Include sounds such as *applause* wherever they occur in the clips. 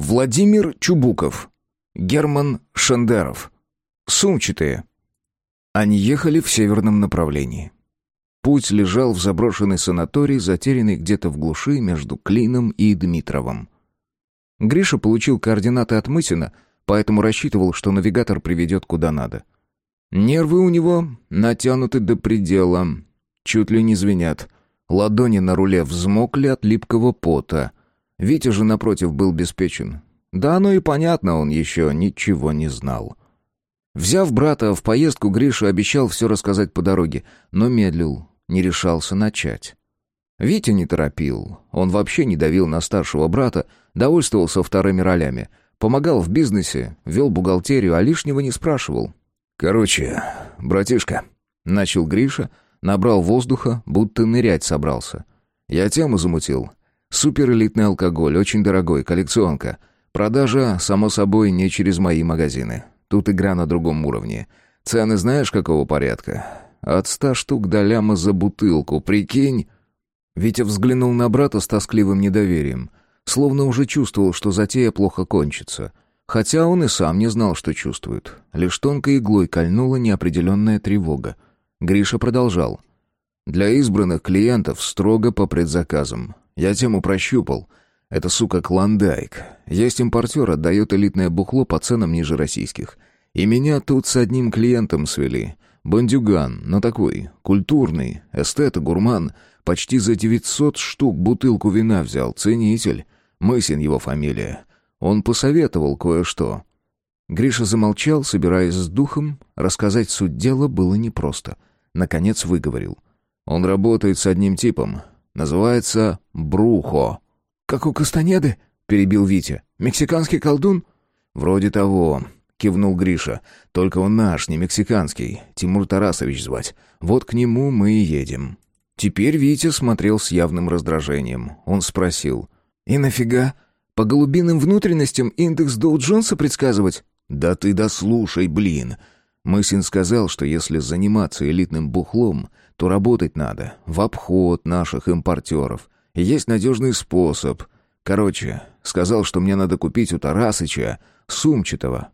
Владимир Чубуков. Герман Шендеров. Сумчатые. Они ехали в северном направлении. Путь лежал в заброшенный санаторий, затерянный где-то в глуши между Клином и Дмитровым. Гриша получил координаты от Мысина, поэтому рассчитывал, что навигатор приведет куда надо. Нервы у него натянуты до предела, чуть ли не звенят. Ладони на руле взмокли от липкого пота. Витя же, напротив, был беспечен. Да оно и понятно, он еще ничего не знал. Взяв брата в поездку, Гриша обещал все рассказать по дороге, но медлил, не решался начать. Витя не торопил, он вообще не давил на старшего брата, довольствовался вторыми ролями. Помогал в бизнесе, вел бухгалтерию, а лишнего не спрашивал. «Короче, братишка», — начал Гриша, набрал воздуха, будто нырять собрался. «Я тему замутил. Суперэлитный алкоголь, очень дорогой, коллекционка. Продажа, само собой, не через мои магазины. Тут игра на другом уровне. Цены знаешь какого порядка? От ста штук до ляма за бутылку, прикинь?» Витя взглянул на брата с тоскливым недоверием, словно уже чувствовал, что затея плохо кончится. Хотя он и сам не знал, что чувствует. Лишь тонкой иглой кольнула неопределенная тревога. Гриша продолжал. «Для избранных клиентов строго по предзаказам. Я тему прощупал. Это, сука, клондайк. Есть импортер, отдает элитное бухло по ценам ниже российских. И меня тут с одним клиентом свели. Бандюган, но такой, культурный, эстет гурман. Почти за 900 штук бутылку вина взял, ценитель. Мысин его фамилия. Он посоветовал кое-что. Гриша замолчал, собираясь с духом. Рассказать суть дела было непросто. Наконец выговорил. Он работает с одним типом. Называется Брухо. «Как у Кастанеды?» — перебил Витя. «Мексиканский колдун?» «Вроде того», — кивнул Гриша. «Только он наш, не мексиканский. Тимур Тарасович звать. Вот к нему мы и едем». Теперь Витя смотрел с явным раздражением. Он спросил. «И нафига? По голубиным внутренностям индекс Доу-Джонса предсказывать?» «Да ты дослушай, блин!» Мысин сказал, что если заниматься элитным бухлом, то работать надо в обход наших импортеров. Есть надежный способ. Короче, сказал, что мне надо купить у Тарасыча сумчатого.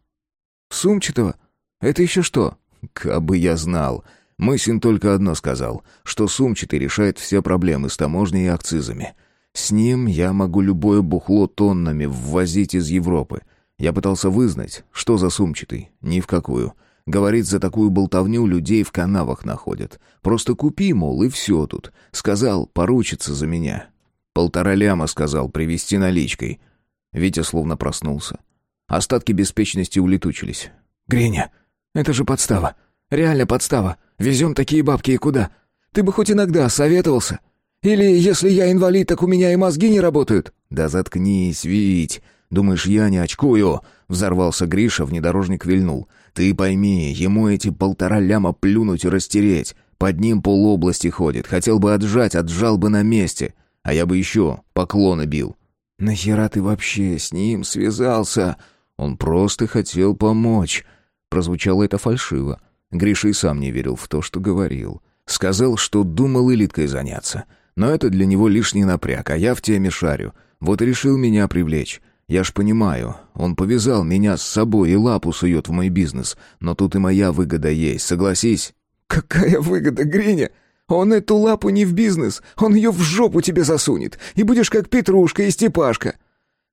Сумчатого? Это еще что? Кабы я знал. Мысин только одно сказал, что сумчатый решает все проблемы с таможней и акцизами. С ним я могу любое бухло тоннами ввозить из Европы. Я пытался вызнать, что за сумчатый. Ни в какую. Говорит, за такую болтовню людей в канавах находят. Просто купи, мол, и все тут. Сказал, поручится за меня. Полтора ляма, сказал, привезти наличкой. Витя словно проснулся. Остатки беспечности улетучились. «Гриня, это же подстава. Реально подстава. Везем такие бабки и куда? Ты бы хоть иногда советовался. Или, если я инвалид, так у меня и мозги не работают». «Да заткнись, Вить. Думаешь, я не очкую?» Взорвался Гриша, внедорожник вильнул. Ты пойми, ему эти полтора ляма плюнуть и растереть. Под ним полобласти ходит. Хотел бы отжать, отжал бы на месте. А я бы еще поклоны бил. «Нахера ты вообще с ним связался?» «Он просто хотел помочь». Прозвучало это фальшиво. Гриша и сам не верил в то, что говорил. Сказал, что думал элиткой заняться. Но это для него лишний напряг, а я в теме шарю. Вот решил меня привлечь. Я ж понимаю, он повязал меня с собой и лапу сует в мой бизнес, но тут и моя выгода есть, согласись». «Какая выгода, Гриня? Он эту лапу не в бизнес, он ее в жопу тебе засунет, и будешь как Петрушка и Степашка.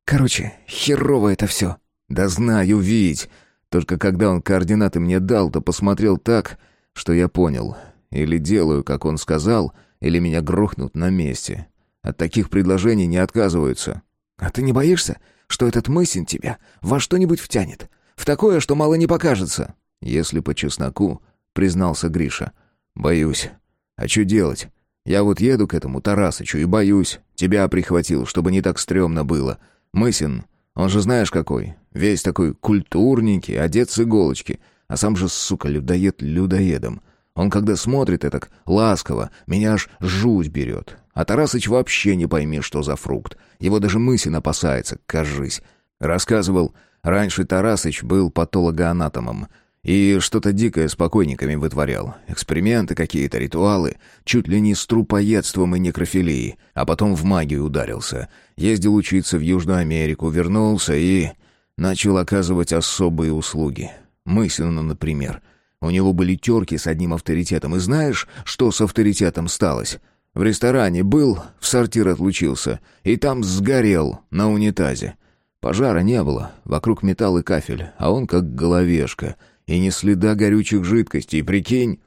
Короче, херово это все». «Да знаю, Вить. Только когда он координаты мне дал, то посмотрел так, что я понял. Или делаю, как он сказал, или меня грохнут на месте. От таких предложений не отказываются». «А ты не боишься, что этот мысень тебя во что-нибудь втянет. В такое, что мало не покажется. Если по чесноку, признался Гриша. Боюсь. А что делать? Я вот еду к этому Тарасычу и боюсь. Тебя прихватил, чтобы не так стрёмно было. Мысин, он же знаешь какой. Весь такой культурненький, одет с иголочки. А сам же, сука, людоед людоедом. Он когда смотрит так ласково, меня аж жуть берет. А Тарасыч вообще не пойми, что за фрукт. Его даже мысль опасается, кажись. Рассказывал, раньше Тарасыч был патологоанатомом. И что-то дикое с покойниками вытворял. Эксперименты какие-то, ритуалы. Чуть ли не с трупоедством и некрофилией. А потом в магию ударился. Ездил учиться в Южную Америку, вернулся и... Начал оказывать особые услуги. Мысленно, например. У него были терки с одним авторитетом. И знаешь, что с авторитетом сталось? В ресторане был, в сортир отлучился. И там сгорел на унитазе. Пожара не было. Вокруг металл и кафель. А он как головешка — и ни следа горючих жидкостей, прикинь?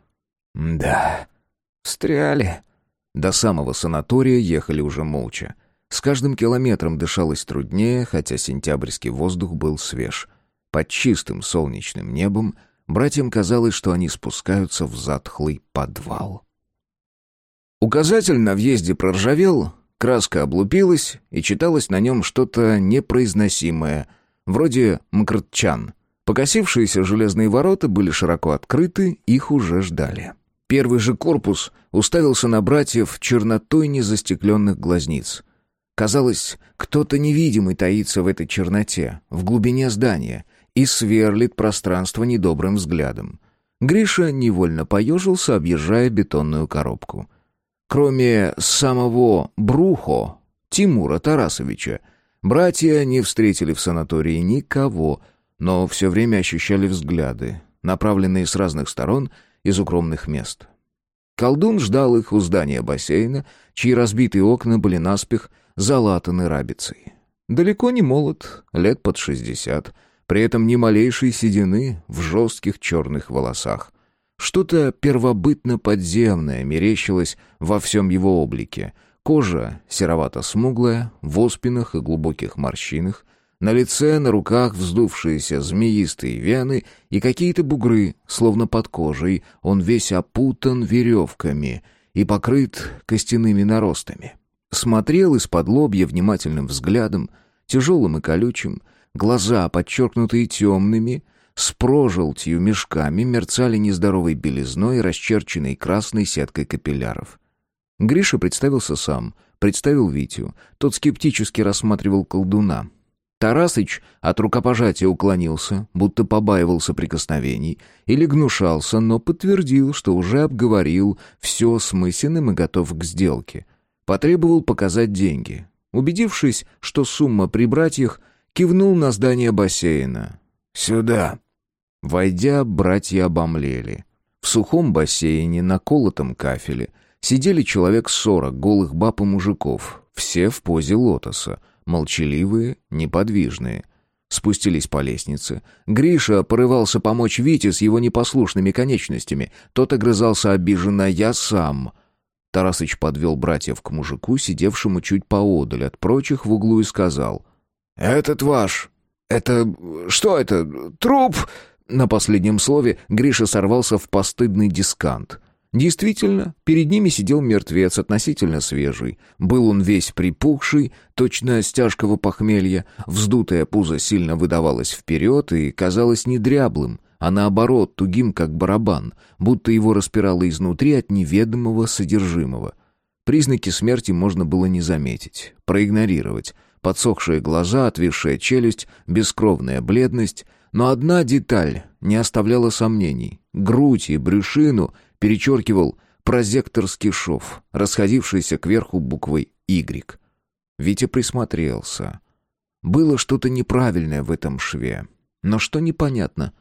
Да, встряли. До самого санатория ехали уже молча. С каждым километром дышалось труднее, хотя сентябрьский воздух был свеж. Под чистым солнечным небом братьям казалось, что они спускаются в затхлый подвал. Указатель на въезде проржавел, краска облупилась, и читалось на нем что-то непроизносимое, вроде «мкртчан», Покосившиеся железные ворота были широко открыты, их уже ждали. Первый же корпус уставился на братьев чернотой незастекленных глазниц. Казалось, кто-то невидимый таится в этой черноте, в глубине здания, и сверлит пространство недобрым взглядом. Гриша невольно поежился, объезжая бетонную коробку. Кроме самого Брухо, Тимура Тарасовича, братья не встретили в санатории никого — но все время ощущали взгляды, направленные с разных сторон из укромных мест. Колдун ждал их у здания бассейна, чьи разбитые окна были наспех залатаны рабицей. Далеко не молод, лет под шестьдесят, при этом ни малейшей седины в жестких черных волосах. Что-то первобытно-подземное мерещилось во всем его облике. Кожа серовато-смуглая, в оспинах и глубоких морщинах, на лице, на руках вздувшиеся змеистые вены и какие-то бугры, словно под кожей, он весь опутан веревками и покрыт костяными наростами. Смотрел из-под лобья внимательным взглядом, тяжелым и колючим, глаза, подчеркнутые темными, с прожелтью мешками, мерцали нездоровой белизной, расчерченной красной сеткой капилляров. Гриша представился сам, представил Витю. Тот скептически рассматривал колдуна. Тарасыч от рукопожатия уклонился, будто побаивался прикосновений, или гнушался, но подтвердил, что уже обговорил все с Мысиным и готов к сделке. Потребовал показать деньги. Убедившись, что сумма при братьях, кивнул на здание бассейна. «Сюда!» Войдя, братья обомлели. В сухом бассейне, на колотом кафеле, сидели человек сорок голых баб и мужиков, все в позе лотоса — молчаливые, неподвижные. Спустились по лестнице. Гриша порывался помочь Вите с его непослушными конечностями. Тот огрызался обиженно «я сам». Тарасыч подвел братьев к мужику, сидевшему чуть поодаль от прочих в углу, и сказал «Этот ваш. Это... что это? Труп?» На последнем слове Гриша сорвался в постыдный дискант. Действительно, перед ними сидел мертвец, относительно свежий. Был он весь припухший, точно с тяжкого похмелья, вздутое пузо сильно выдавалось вперед и казалось не дряблым, а наоборот тугим, как барабан, будто его распирало изнутри от неведомого содержимого. Признаки смерти можно было не заметить, проигнорировать. Подсохшие глаза, отвисшая челюсть, бескровная бледность. Но одна деталь не оставляла сомнений. Грудь и брюшину перечеркивал прозекторский шов, расходившийся кверху буквой «Y». Витя присмотрелся. Было что-то неправильное в этом шве. Но что непонятно.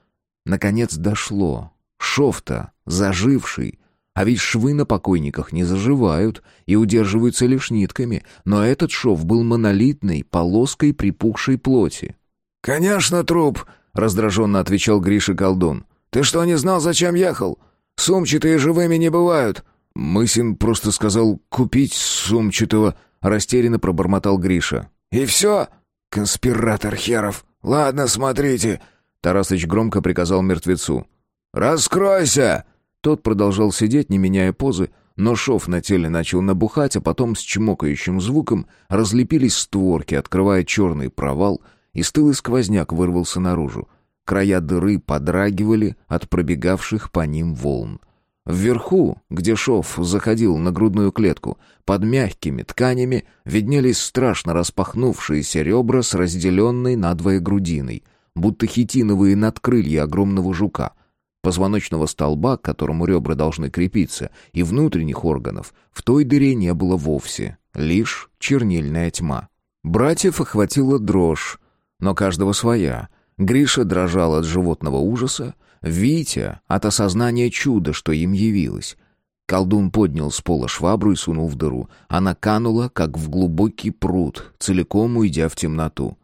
Наконец дошло. Шов-то заживший. А ведь швы на покойниках не заживают и удерживаются лишь нитками. Но этот шов был монолитной, полоской припухшей плоти. «Конечно, труп!» — раздраженно отвечал Гриша колдун. «Ты что, не знал, зачем ехал? Сумчатые живыми не бывают». Мысин просто сказал «купить сумчатого», — растерянно пробормотал Гриша. «И все? Конспиратор херов. Ладно, смотрите». Тарасыч громко приказал мертвецу. «Раскройся!» Тот продолжал сидеть, не меняя позы, но шов на теле начал набухать, а потом с чмокающим звуком разлепились створки, открывая черный провал, и стылый сквозняк вырвался наружу. Края дыры подрагивали от пробегавших по ним волн. Вверху, где шов заходил на грудную клетку, под мягкими тканями виднелись страшно распахнувшиеся ребра с разделенной надвое грудиной, будто хитиновые надкрылья огромного жука. Позвоночного столба, к которому ребра должны крепиться, и внутренних органов в той дыре не было вовсе, лишь чернильная тьма. Братьев охватила дрожь, но каждого своя. Гриша дрожал от животного ужаса, Витя — от осознания чуда, что им явилось. Колдун поднял с пола швабру и сунул в дыру. Она канула, как в глубокий пруд, целиком уйдя в темноту.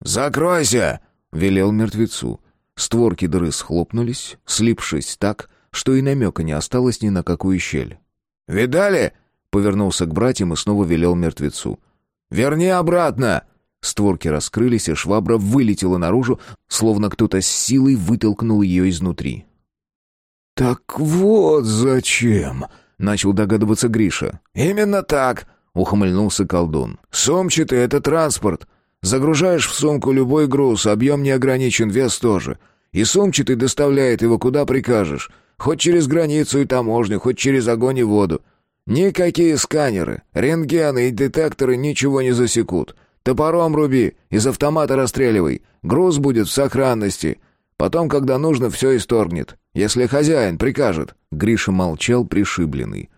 «Закройся!» — велел мертвецу. Створки дыры схлопнулись, слипшись так, что и намека не осталось ни на какую щель. «Видали?» — повернулся к братьям и снова велел мертвецу. «Верни обратно!» Створки раскрылись, и швабра вылетела наружу, словно кто-то с силой вытолкнул ее изнутри. «Так вот зачем!» — начал догадываться Гриша. «Именно так!» — ухмыльнулся колдун. «Сумчатый — это транспорт. Загружаешь в сумку любой груз, объем не ограничен, вес тоже. И сумчатый доставляет его куда прикажешь. Хоть через границу и таможню, хоть через огонь и воду. Никакие сканеры, рентгены и детекторы ничего не засекут. Топором руби, из автомата расстреливай. Груз будет в сохранности. Потом, когда нужно, все исторгнет. Если хозяин прикажет». Гриша молчал, пришибленный.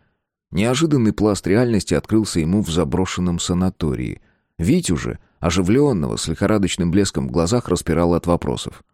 Неожиданный пласт реальности открылся ему в заброшенном санатории. Витю же, оживленного, с лихорадочным блеском в глазах, распирал от вопросов.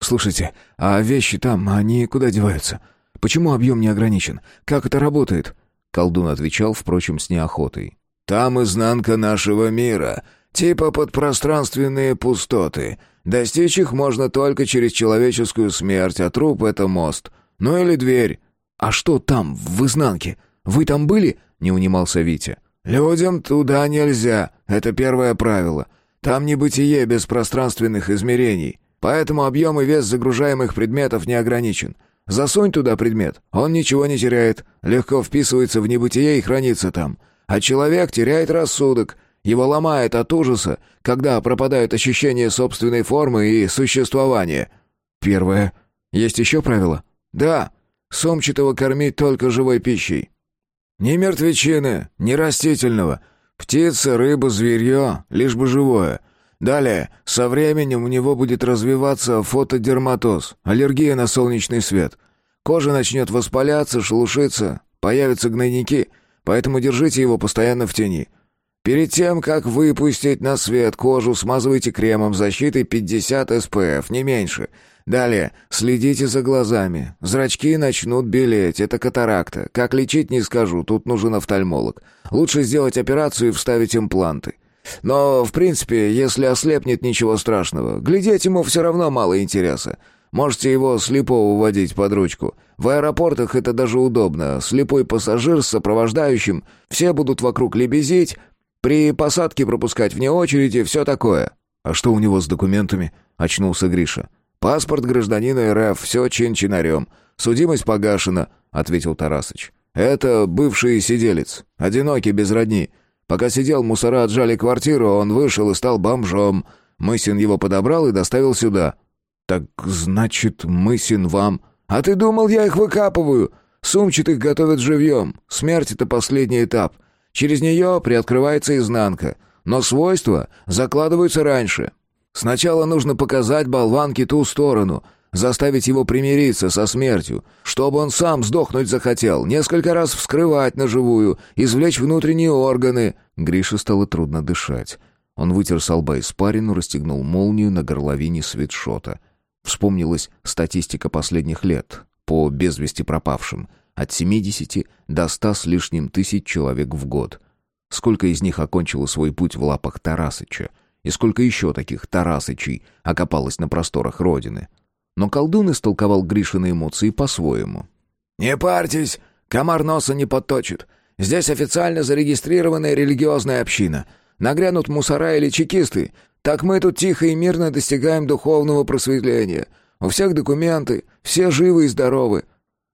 «Слушайте, а вещи там, они куда деваются? Почему объем не ограничен? Как это работает?» Колдун отвечал, впрочем, с неохотой. «Там изнанка нашего мира. Типа подпространственные пустоты. Достичь их можно только через человеческую смерть, а труп — это мост. Ну или дверь». «А что там, в изнанке? Вы там были?» — не унимался Витя. «Людям туда нельзя. Это первое правило. Там небытие без пространственных измерений. Поэтому объем и вес загружаемых предметов не ограничен. Засунь туда предмет, он ничего не теряет, легко вписывается в небытие и хранится там. А человек теряет рассудок, его ломает от ужаса, когда пропадают ощущения собственной формы и существования. Первое. Есть еще правило? Да. Сумчатого кормить только живой пищей. Ни мертвечины, ни растительного. Птица, рыба, зверье, лишь бы живое. Далее, со временем у него будет развиваться фотодерматоз, аллергия на солнечный свет. Кожа начнет воспаляться, шелушиться, появятся гнойники, поэтому держите его постоянно в тени. Перед тем, как выпустить на свет кожу, смазывайте кремом защиты 50 SPF, не меньше. Далее, следите за глазами. Зрачки начнут белеть, это катаракта. Как лечить, не скажу, тут нужен офтальмолог. Лучше сделать операцию и вставить импланты. Но, в принципе, если ослепнет, ничего страшного. Глядеть ему все равно мало интереса. Можете его слепого водить под ручку. В аэропортах это даже удобно. Слепой пассажир с сопровождающим. Все будут вокруг лебезить, при посадке пропускать вне очереди, все такое». «А что у него с документами?» — очнулся Гриша. «Паспорт гражданина РФ, все чин-чинарем. Судимость погашена», — ответил Тарасыч. «Это бывший сиделец, одинокий, без родни. Пока сидел, мусора отжали квартиру, он вышел и стал бомжом. Мысин его подобрал и доставил сюда». «Так значит, Мысин вам...» «А ты думал, я их выкапываю? Сумчатых готовят живьем. Смерть — это последний этап. Через нее приоткрывается изнанка, но свойства закладываются раньше. Сначала нужно показать болванке ту сторону, заставить его примириться со смертью, чтобы он сам сдохнуть захотел, несколько раз вскрывать на живую, извлечь внутренние органы. Грише стало трудно дышать. Он вытер с лба испарину, расстегнул молнию на горловине свитшота. Вспомнилась статистика последних лет по без вести пропавшим — от 70 до 100 с лишним тысяч человек в год. Сколько из них окончило свой путь в лапах Тарасыча, и сколько еще таких Тарасычей окопалось на просторах Родины. Но колдун истолковал Гришины эмоции по-своему. «Не парьтесь, комар носа не подточит. Здесь официально зарегистрированная религиозная община. Нагрянут мусора или чекисты, так мы тут тихо и мирно достигаем духовного просветления. У всех документы, все живы и здоровы.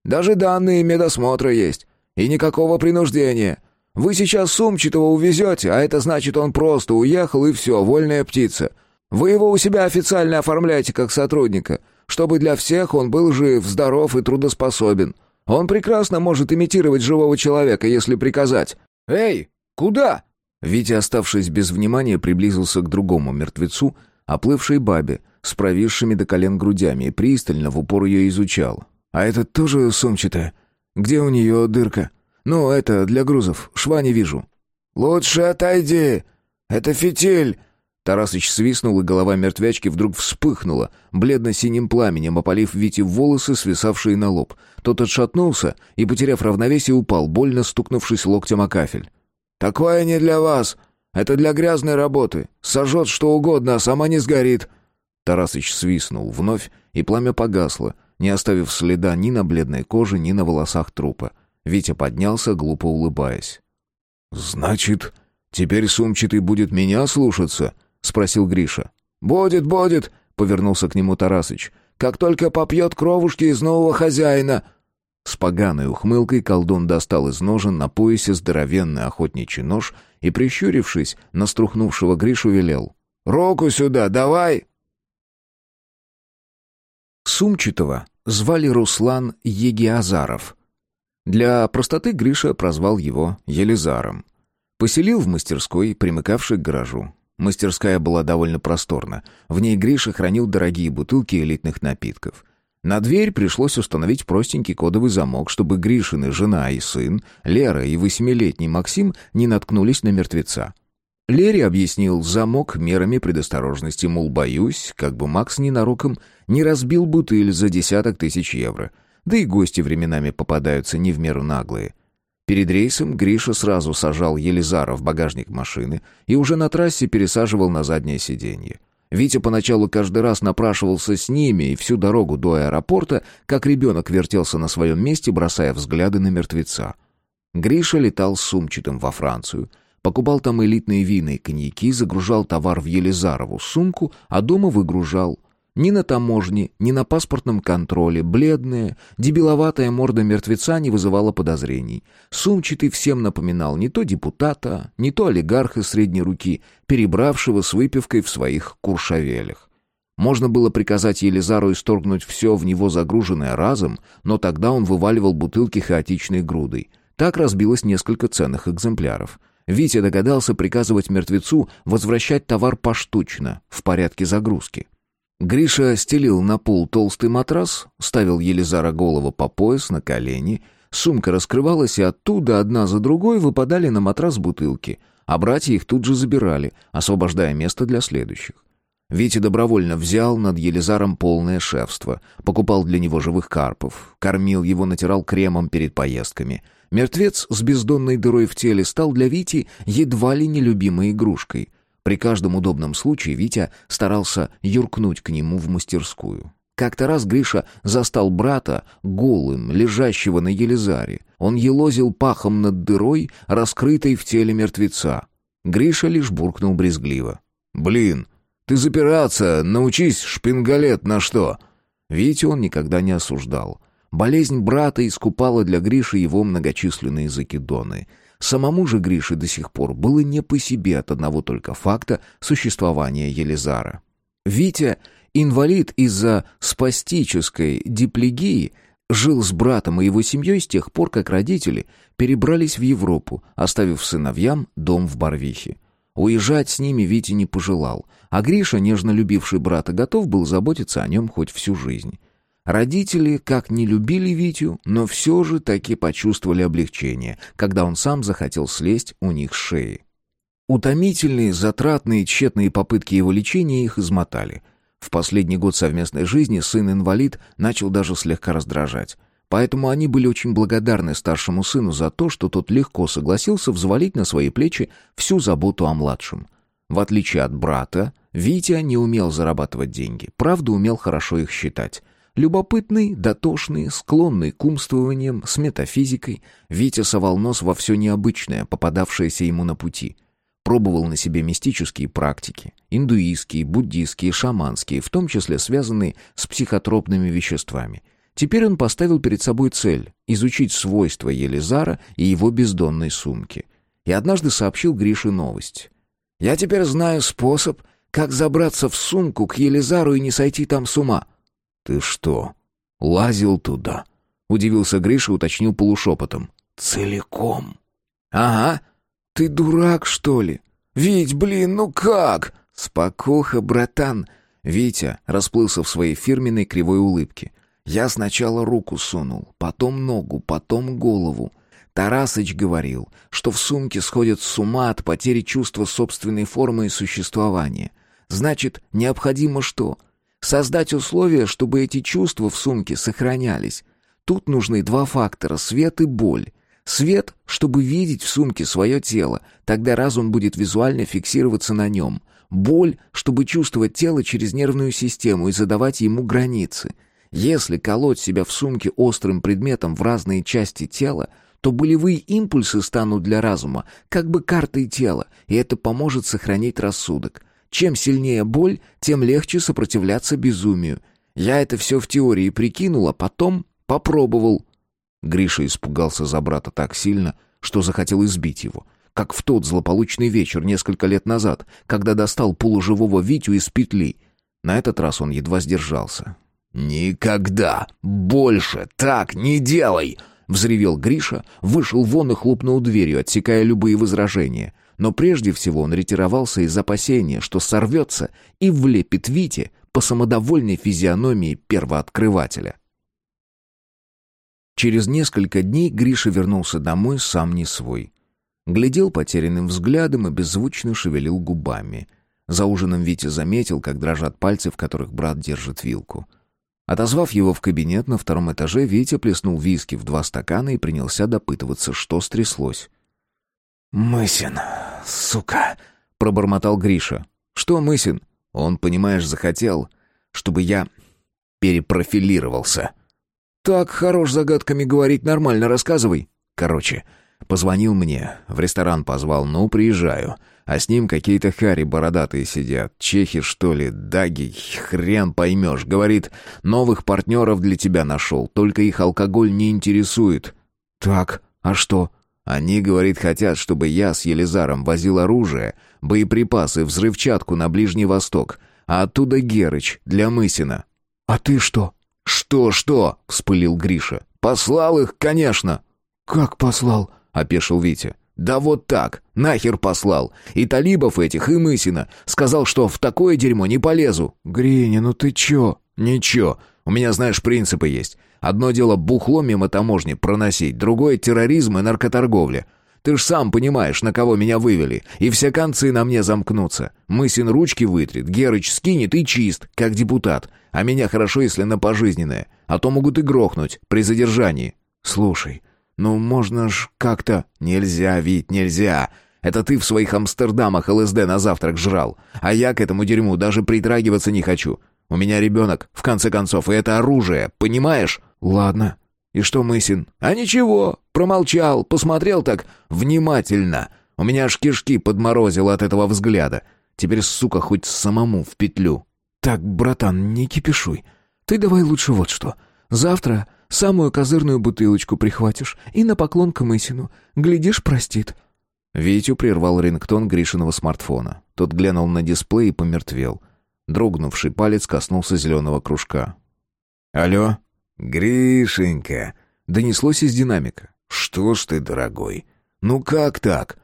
Даже данные медосмотра есть. И никакого принуждения. Вы сейчас Сумчатого увезете, а это значит, он просто уехал и все, вольная птица. Вы его у себя официально оформляете как сотрудника, чтобы для всех он был жив, здоров и трудоспособен. Он прекрасно может имитировать живого человека, если приказать. «Эй, куда?» Витя, оставшись без внимания, приблизился к другому мертвецу, оплывшей бабе, с провисшими до колен грудями, и пристально в упор ее изучал. А это тоже сумчатая? Где у нее дырка? Ну, это для грузов, шва не вижу». «Лучше отойди! Это фитиль!» Тарасыч свистнул, и голова мертвячки вдруг вспыхнула, бледно-синим пламенем, опалив Вите волосы, свисавшие на лоб. Тот отшатнулся и, потеряв равновесие, упал, больно стукнувшись локтем о кафель. «Такое не для вас! Это для грязной работы! Сожжет что угодно, а сама не сгорит!» Тарасыч свистнул вновь, и пламя погасло, не оставив следа ни на бледной коже, ни на волосах трупа. Витя поднялся, глупо улыбаясь. «Значит, теперь сумчатый будет меня слушаться?» — спросил Гриша. «Будет, будет», — повернулся к нему Тарасыч. «Как только попьет кровушки из нового хозяина». С поганой ухмылкой колдун достал из ножен на поясе здоровенный охотничий нож и, прищурившись, на струхнувшего Гришу велел. «Руку сюда, давай!» Сумчатого звали Руслан Егиазаров. Для простоты Гриша прозвал его Елизаром. Поселил в мастерской, примыкавшей к гаражу. Мастерская была довольно просторна. В ней Гриша хранил дорогие бутылки элитных напитков. На дверь пришлось установить простенький кодовый замок, чтобы Гришины жена и сын, Лера и восьмилетний Максим, не наткнулись на мертвеца. Лере объяснил замок мерами предосторожности, мол, боюсь, как бы Макс ненароком не разбил бутыль за десяток тысяч евро. Да и гости временами попадаются не в меру наглые. Перед рейсом Гриша сразу сажал Елизара в багажник машины и уже на трассе пересаживал на заднее сиденье. Витя поначалу каждый раз напрашивался с ними и всю дорогу до аэропорта, как ребенок вертелся на своем месте, бросая взгляды на мертвеца. Гриша летал сумчатым во Францию, покупал там элитные вина и коньяки, загружал товар в Елизарову сумку, а дома выгружал – ни на таможне, ни на паспортном контроле бледная, дебиловатая морда мертвеца не вызывала подозрений. Сумчатый всем напоминал не то депутата, не то олигарха средней руки, перебравшего с выпивкой в своих куршавелях. Можно было приказать Елизару исторгнуть все в него загруженное разом, но тогда он вываливал бутылки хаотичной грудой. Так разбилось несколько ценных экземпляров. Витя догадался приказывать мертвецу возвращать товар поштучно, в порядке загрузки. Гриша стелил на пол толстый матрас, ставил Елизара голову по пояс на колени, сумка раскрывалась, и оттуда одна за другой выпадали на матрас бутылки, а братья их тут же забирали, освобождая место для следующих. Витя добровольно взял над Елизаром полное шефство, покупал для него живых карпов, кормил его, натирал кремом перед поездками. Мертвец с бездонной дырой в теле стал для Вити едва ли нелюбимой игрушкой — при каждом удобном случае Витя старался юркнуть к нему в мастерскую. Как-то раз Гриша застал брата голым, лежащего на Елизаре. Он елозил пахом над дырой, раскрытой в теле мертвеца. Гриша лишь буркнул брезгливо. «Блин, ты запираться научись, шпингалет, на что?» Витя он никогда не осуждал. Болезнь брата искупала для Гриши его многочисленные закидоны — Самому же Грише до сих пор было не по себе от одного только факта существования Елизара. Витя, инвалид из-за спастической диплегии, жил с братом и его семьей с тех пор, как родители перебрались в Европу, оставив сыновьям дом в Барвихе. Уезжать с ними Витя не пожелал, а Гриша, нежно любивший брата, готов был заботиться о нем хоть всю жизнь. Родители как не любили Витю, но все же таки почувствовали облегчение, когда он сам захотел слезть у них с шеи. Утомительные, затратные, тщетные попытки его лечения их измотали. В последний год совместной жизни сын-инвалид начал даже слегка раздражать. Поэтому они были очень благодарны старшему сыну за то, что тот легко согласился взвалить на свои плечи всю заботу о младшем. В отличие от брата, Витя не умел зарабатывать деньги, правда умел хорошо их считать. Любопытный, дотошный, склонный к умствованиям, с метафизикой, Витя совал нос во все необычное, попадавшееся ему на пути. Пробовал на себе мистические практики, индуистские, буддийские, шаманские, в том числе связанные с психотропными веществами. Теперь он поставил перед собой цель — изучить свойства Елизара и его бездонной сумки. И однажды сообщил Грише новость. «Я теперь знаю способ, как забраться в сумку к Елизару и не сойти там с ума». «Ты что, лазил туда?» — удивился Гриша, уточнил полушепотом. «Целиком?» «Ага. Ты дурак, что ли? Вить, блин, ну как?» «Спокуха, братан!» Витя расплылся в своей фирменной кривой улыбке. Я сначала руку сунул, потом ногу, потом голову. Тарасыч говорил, что в сумке сходят с ума от потери чувства собственной формы и существования. Значит, необходимо что? Создать условия, чтобы эти чувства в сумке сохранялись. Тут нужны два фактора — свет и боль. Свет, чтобы видеть в сумке свое тело, тогда разум будет визуально фиксироваться на нем. Боль, чтобы чувствовать тело через нервную систему и задавать ему границы. Если колоть себя в сумке острым предметом в разные части тела, то болевые импульсы станут для разума как бы картой тела, и это поможет сохранить рассудок. Чем сильнее боль, тем легче сопротивляться безумию. Я это все в теории прикинул, а потом попробовал. Гриша испугался за брата так сильно, что захотел избить его. Как в тот злополучный вечер несколько лет назад, когда достал полуживого Витю из петли. На этот раз он едва сдержался. «Никогда больше так не делай!» Взревел Гриша, вышел вон и хлопнул дверью, отсекая любые возражения. Но прежде всего он ретировался из опасения, что сорвется и влепит Вите по самодовольной физиономии первооткрывателя. Через несколько дней Гриша вернулся домой сам не свой. Глядел потерянным взглядом и беззвучно шевелил губами. За ужином Витя заметил, как дрожат пальцы, в которых брат держит вилку. Отозвав его в кабинет на втором этаже, Витя плеснул виски в два стакана и принялся допытываться, что стряслось. «Мысин, сука!» — пробормотал Гриша. «Что Мысин?» «Он, понимаешь, захотел, чтобы я перепрофилировался». «Так, хорош загадками говорить, нормально рассказывай». «Короче, позвонил мне, в ресторан позвал, ну, приезжаю». А с ним какие-то хари бородатые сидят. Чехи, что ли, даги, хрен поймешь. Говорит, новых партнеров для тебя нашел, только их алкоголь не интересует. Так, а что? Они, говорит, хотят, чтобы я с Елизаром возил оружие, боеприпасы, взрывчатку на Ближний Восток, а оттуда Герыч для Мысина. А ты что? Что-что? вспылил Гриша. Послал их, конечно. Как послал? опешил Витя. Да вот так, нахер послал. И талибов этих, и Мысина. Сказал, что в такое дерьмо не полезу. Гриня, ну ты чё? Ничего. У меня, знаешь, принципы есть. Одно дело бухло мимо таможни проносить, другое — терроризм и наркоторговля. Ты ж сам понимаешь, на кого меня вывели, и все концы на мне замкнутся. Мысин ручки вытрет, Герыч скинет и чист, как депутат. А меня хорошо, если на пожизненное, а то могут и грохнуть при задержании. Слушай, ну, можно ж как-то... Нельзя, Вить, нельзя. Это ты в своих Амстердамах ЛСД на завтрак жрал. А я к этому дерьму даже притрагиваться не хочу. У меня ребенок, в конце концов, и это оружие, понимаешь? Ладно. И что, Мысин? А ничего, промолчал, посмотрел так внимательно. У меня аж кишки подморозило от этого взгляда. Теперь, сука, хоть самому в петлю. Так, братан, не кипишуй. Ты давай лучше вот что. Завтра Самую козырную бутылочку прихватишь и на поклон к Мысину. Глядишь, простит». Витю прервал рингтон Гришиного смартфона. Тот глянул на дисплей и помертвел. Дрогнувший палец коснулся зеленого кружка. «Алло?» «Гришенька!» — донеслось из динамика. «Что ж ты, дорогой? Ну как так?»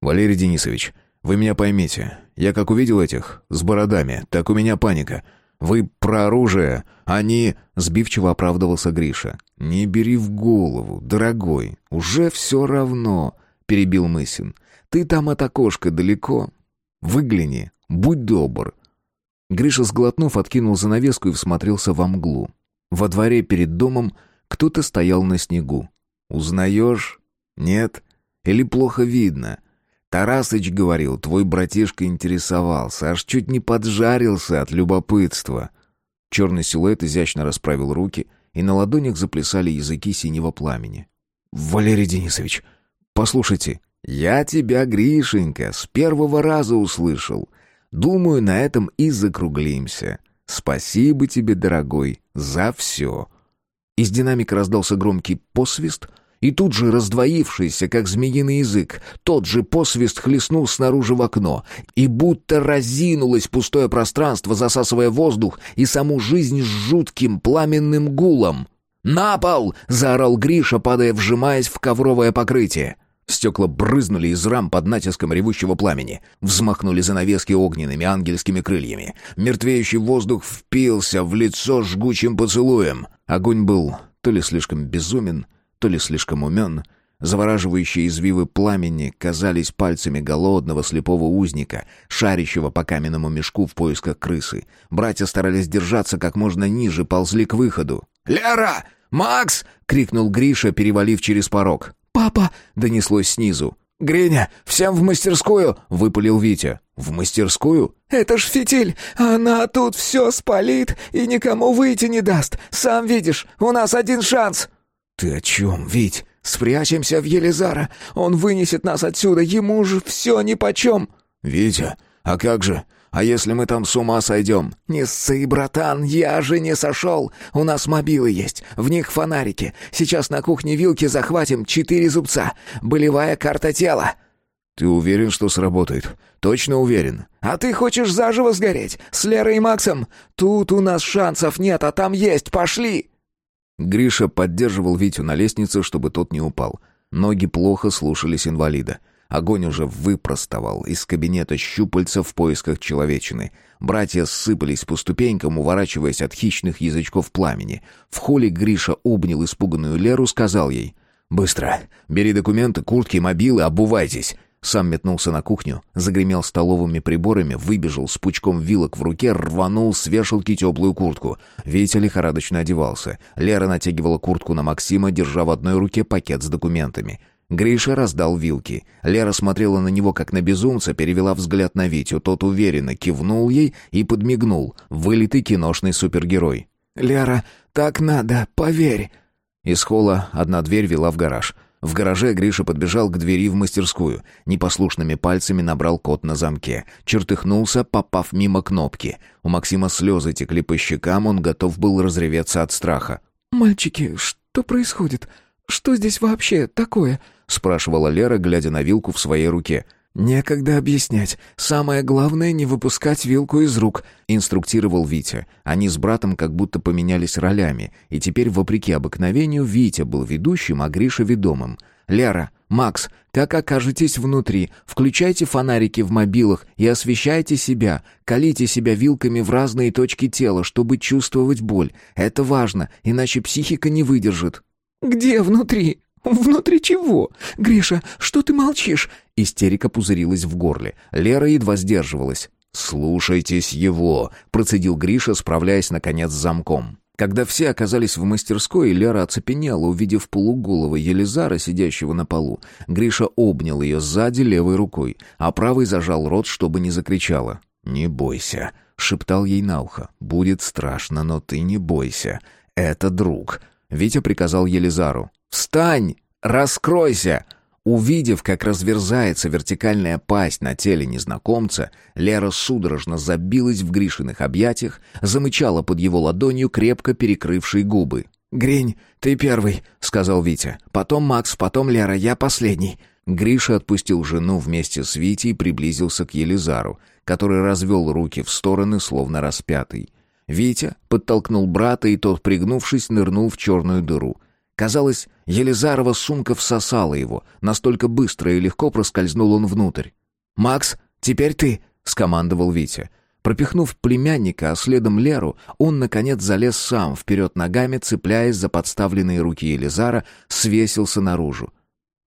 «Валерий Денисович, вы меня поймите. Я как увидел этих, с бородами, так у меня паника. Вы про оружие, они...» — сбивчиво оправдывался Гриша. «Не бери в голову, дорогой, уже все равно», — перебил Мысин. «Ты там от окошка далеко. Выгляни, будь добр». Гриша, сглотнув, откинул занавеску и всмотрелся во мглу. Во дворе перед домом кто-то стоял на снегу. «Узнаешь? Нет? Или плохо видно?» Тарасыч говорил, твой братишка интересовался, аж чуть не поджарился от любопытства. Черный силуэт изящно расправил руки, и на ладонях заплясали языки синего пламени. «Валерий Денисович, послушайте». «Я тебя, Гришенька, с первого раза услышал. Думаю, на этом и закруглимся. Спасибо тебе, дорогой, за все». Из динамика раздался громкий посвист — и тут же раздвоившийся, как змеиный язык, тот же посвист хлестнул снаружи в окно, и будто разинулось пустое пространство, засасывая воздух и саму жизнь с жутким пламенным гулом. «На пол!» — заорал Гриша, падая, вжимаясь в ковровое покрытие. Стекла брызнули из рам под натиском ревущего пламени. Взмахнули занавески огненными ангельскими крыльями. Мертвеющий воздух впился в лицо жгучим поцелуем. Огонь был то ли слишком безумен, то ли слишком умен. Завораживающие извивы пламени казались пальцами голодного слепого узника, шарящего по каменному мешку в поисках крысы. Братья старались держаться как можно ниже, ползли к выходу. «Лера! Макс!» — крикнул Гриша, перевалив через порог. «Папа!» — донеслось снизу. «Гриня, всем в мастерскую!» — выпалил Витя. «В мастерскую?» «Это ж фитиль! Она тут все спалит и никому выйти не даст! Сам видишь, у нас один шанс!» «Ты о чем, Вить?» «Спрячемся в Елизара! Он вынесет нас отсюда, ему же все нипочем!» «Витя, а как же? А если мы там с ума сойдем?» «Не ссы, братан, я же не сошел! У нас мобилы есть, в них фонарики. Сейчас на кухне вилки захватим четыре зубца. Болевая карта тела». «Ты уверен, что сработает? Точно уверен?» «А ты хочешь заживо сгореть? С Лерой и Максом? Тут у нас шансов нет, а там есть, пошли!» Гриша поддерживал Витю на лестнице, чтобы тот не упал. Ноги плохо слушались инвалида. Огонь уже выпростовал из кабинета щупальца в поисках человечины. Братья ссыпались по ступенькам, уворачиваясь от хищных язычков пламени. В холле Гриша обнял испуганную Леру, сказал ей «Быстро! Бери документы, куртки, мобилы, обувайтесь!» Сам метнулся на кухню, загремел столовыми приборами, выбежал с пучком вилок в руке, рванул с вешалки теплую куртку. Витя лихорадочно одевался. Лера натягивала куртку на Максима, держа в одной руке пакет с документами. Гриша раздал вилки. Лера смотрела на него, как на безумца, перевела взгляд на Витю. Тот уверенно кивнул ей и подмигнул. Вылитый киношный супергерой. «Лера, так надо, поверь!» Из холла одна дверь вела в гараж. В гараже Гриша подбежал к двери в мастерскую. Непослушными пальцами набрал код на замке. Чертыхнулся, попав мимо кнопки. У Максима слезы текли по щекам, он готов был разреветься от страха. «Мальчики, что происходит? Что здесь вообще такое?» Спрашивала Лера, глядя на вилку в своей руке. «Некогда объяснять. Самое главное — не выпускать вилку из рук», — инструктировал Витя. Они с братом как будто поменялись ролями, и теперь, вопреки обыкновению, Витя был ведущим, а Гриша — ведомым. «Лера, Макс, как окажетесь внутри, включайте фонарики в мобилах и освещайте себя. Колите себя вилками в разные точки тела, чтобы чувствовать боль. Это важно, иначе психика не выдержит». «Где внутри?» «Внутри чего? Гриша, что ты молчишь?» Истерика пузырилась в горле. Лера едва сдерживалась. «Слушайтесь его», — процедил Гриша, справляясь, наконец, с замком. Когда все оказались в мастерской, Лера оцепенела, увидев полуголого Елизара, сидящего на полу. Гриша обнял ее сзади левой рукой, а правой зажал рот, чтобы не закричала. «Не бойся», — шептал ей на ухо. «Будет страшно, но ты не бойся. Это друг». Витя приказал Елизару. «Встань! Раскройся!» Увидев, как разверзается вертикальная пасть на теле незнакомца, Лера судорожно забилась в Гришиных объятиях, замычала под его ладонью, крепко перекрывшей губы. «Гринь, ты первый», — сказал Витя. «Потом Макс, потом Лера, я последний». Гриша отпустил жену вместе с Витей и приблизился к Елизару, который развел руки в стороны, словно распятый. Витя подтолкнул брата, и тот, пригнувшись, нырнул в черную дыру — Казалось, Елизарова сумка всосала его. Настолько быстро и легко проскользнул он внутрь. «Макс, теперь ты!» — скомандовал Витя. Пропихнув племянника, а следом Леру, он, наконец, залез сам, вперед ногами, цепляясь за подставленные руки Елизара, свесился наружу.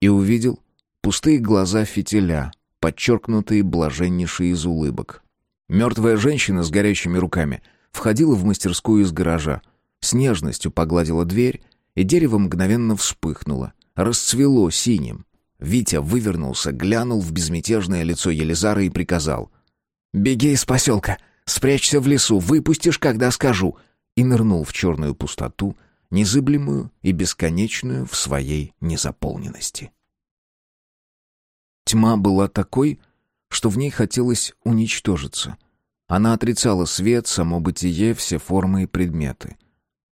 И увидел пустые глаза фитиля, подчеркнутые блаженнейшие из улыбок. Мертвая женщина с горящими руками входила в мастерскую из гаража, с нежностью погладила дверь, и дерево мгновенно вспыхнуло, расцвело синим. Витя вывернулся, глянул в безмятежное лицо Елизара и приказал. «Беги из поселка, спрячься в лесу, выпустишь, когда скажу», и нырнул в черную пустоту, незыблемую и бесконечную в своей незаполненности. Тьма была такой, что в ней хотелось уничтожиться. Она отрицала свет, само бытие, все формы и предметы.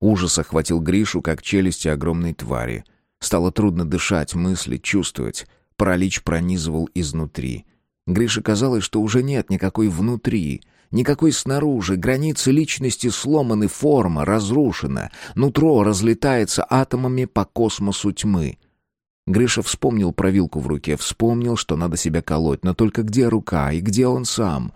Ужас охватил Гришу, как челюсти огромной твари. Стало трудно дышать, мыслить, чувствовать. Паралич пронизывал изнутри. Грише казалось, что уже нет никакой внутри, никакой снаружи. Границы личности сломаны, форма разрушена. Нутро разлетается атомами по космосу тьмы. Гриша вспомнил про вилку в руке, вспомнил, что надо себя колоть, но только где рука и где он сам?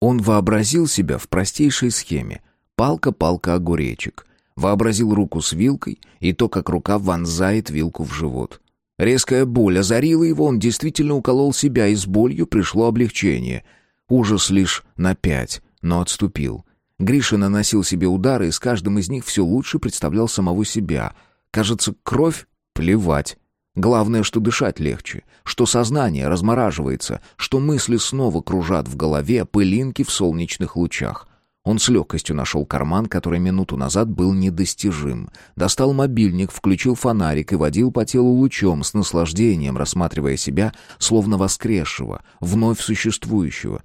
Он вообразил себя в простейшей схеме. Палка-палка-огуречек. Вообразил руку с вилкой и то, как рука вонзает вилку в живот. Резкая боль озарила его, он действительно уколол себя, и с болью пришло облегчение. Ужас лишь на пять, но отступил. Гриша наносил себе удары, и с каждым из них все лучше представлял самого себя. Кажется, кровь — плевать. Главное, что дышать легче, что сознание размораживается, что мысли снова кружат в голове, пылинки в солнечных лучах. Он с легкостью нашел карман, который минуту назад был недостижим. Достал мобильник, включил фонарик и водил по телу лучом, с наслаждением рассматривая себя, словно воскресшего, вновь существующего.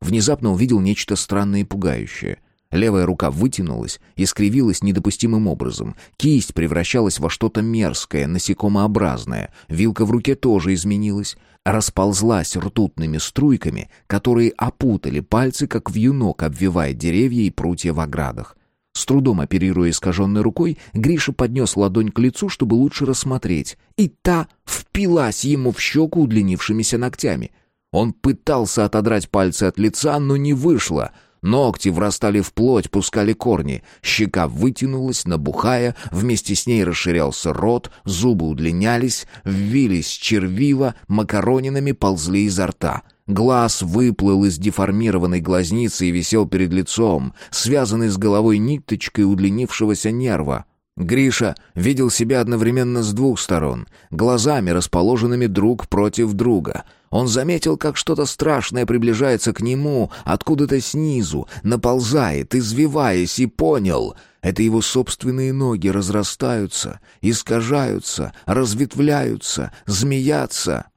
Внезапно увидел нечто странное и пугающее. Левая рука вытянулась и скривилась недопустимым образом. Кисть превращалась во что-то мерзкое, насекомообразное. Вилка в руке тоже изменилась. Расползлась ртутными струйками, которые опутали пальцы, как вьюнок обвивает деревья и прутья в оградах. С трудом оперируя искаженной рукой, Гриша поднес ладонь к лицу, чтобы лучше рассмотреть. И та впилась ему в щеку удлинившимися ногтями. Он пытался отодрать пальцы от лица, но не вышло — Ногти врастали в плоть, пускали корни. Щека вытянулась, набухая, вместе с ней расширялся рот, зубы удлинялись, ввились червива, макаронинами ползли изо рта. Глаз выплыл из деформированной глазницы и висел перед лицом, связанный с головой ниточкой удлинившегося нерва. Гриша видел себя одновременно с двух сторон, глазами, расположенными друг против друга — он заметил, как что-то страшное приближается к нему, откуда-то снизу, наползает, извиваясь, и понял — это его собственные ноги разрастаются, искажаются, разветвляются, змеятся.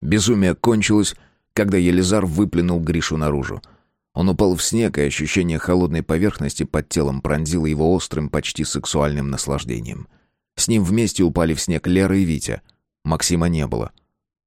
Безумие кончилось, когда Елизар выплюнул Гришу наружу. Он упал в снег, и ощущение холодной поверхности под телом пронзило его острым, почти сексуальным наслаждением. С ним вместе упали в снег Лера и Витя. Максима не было. —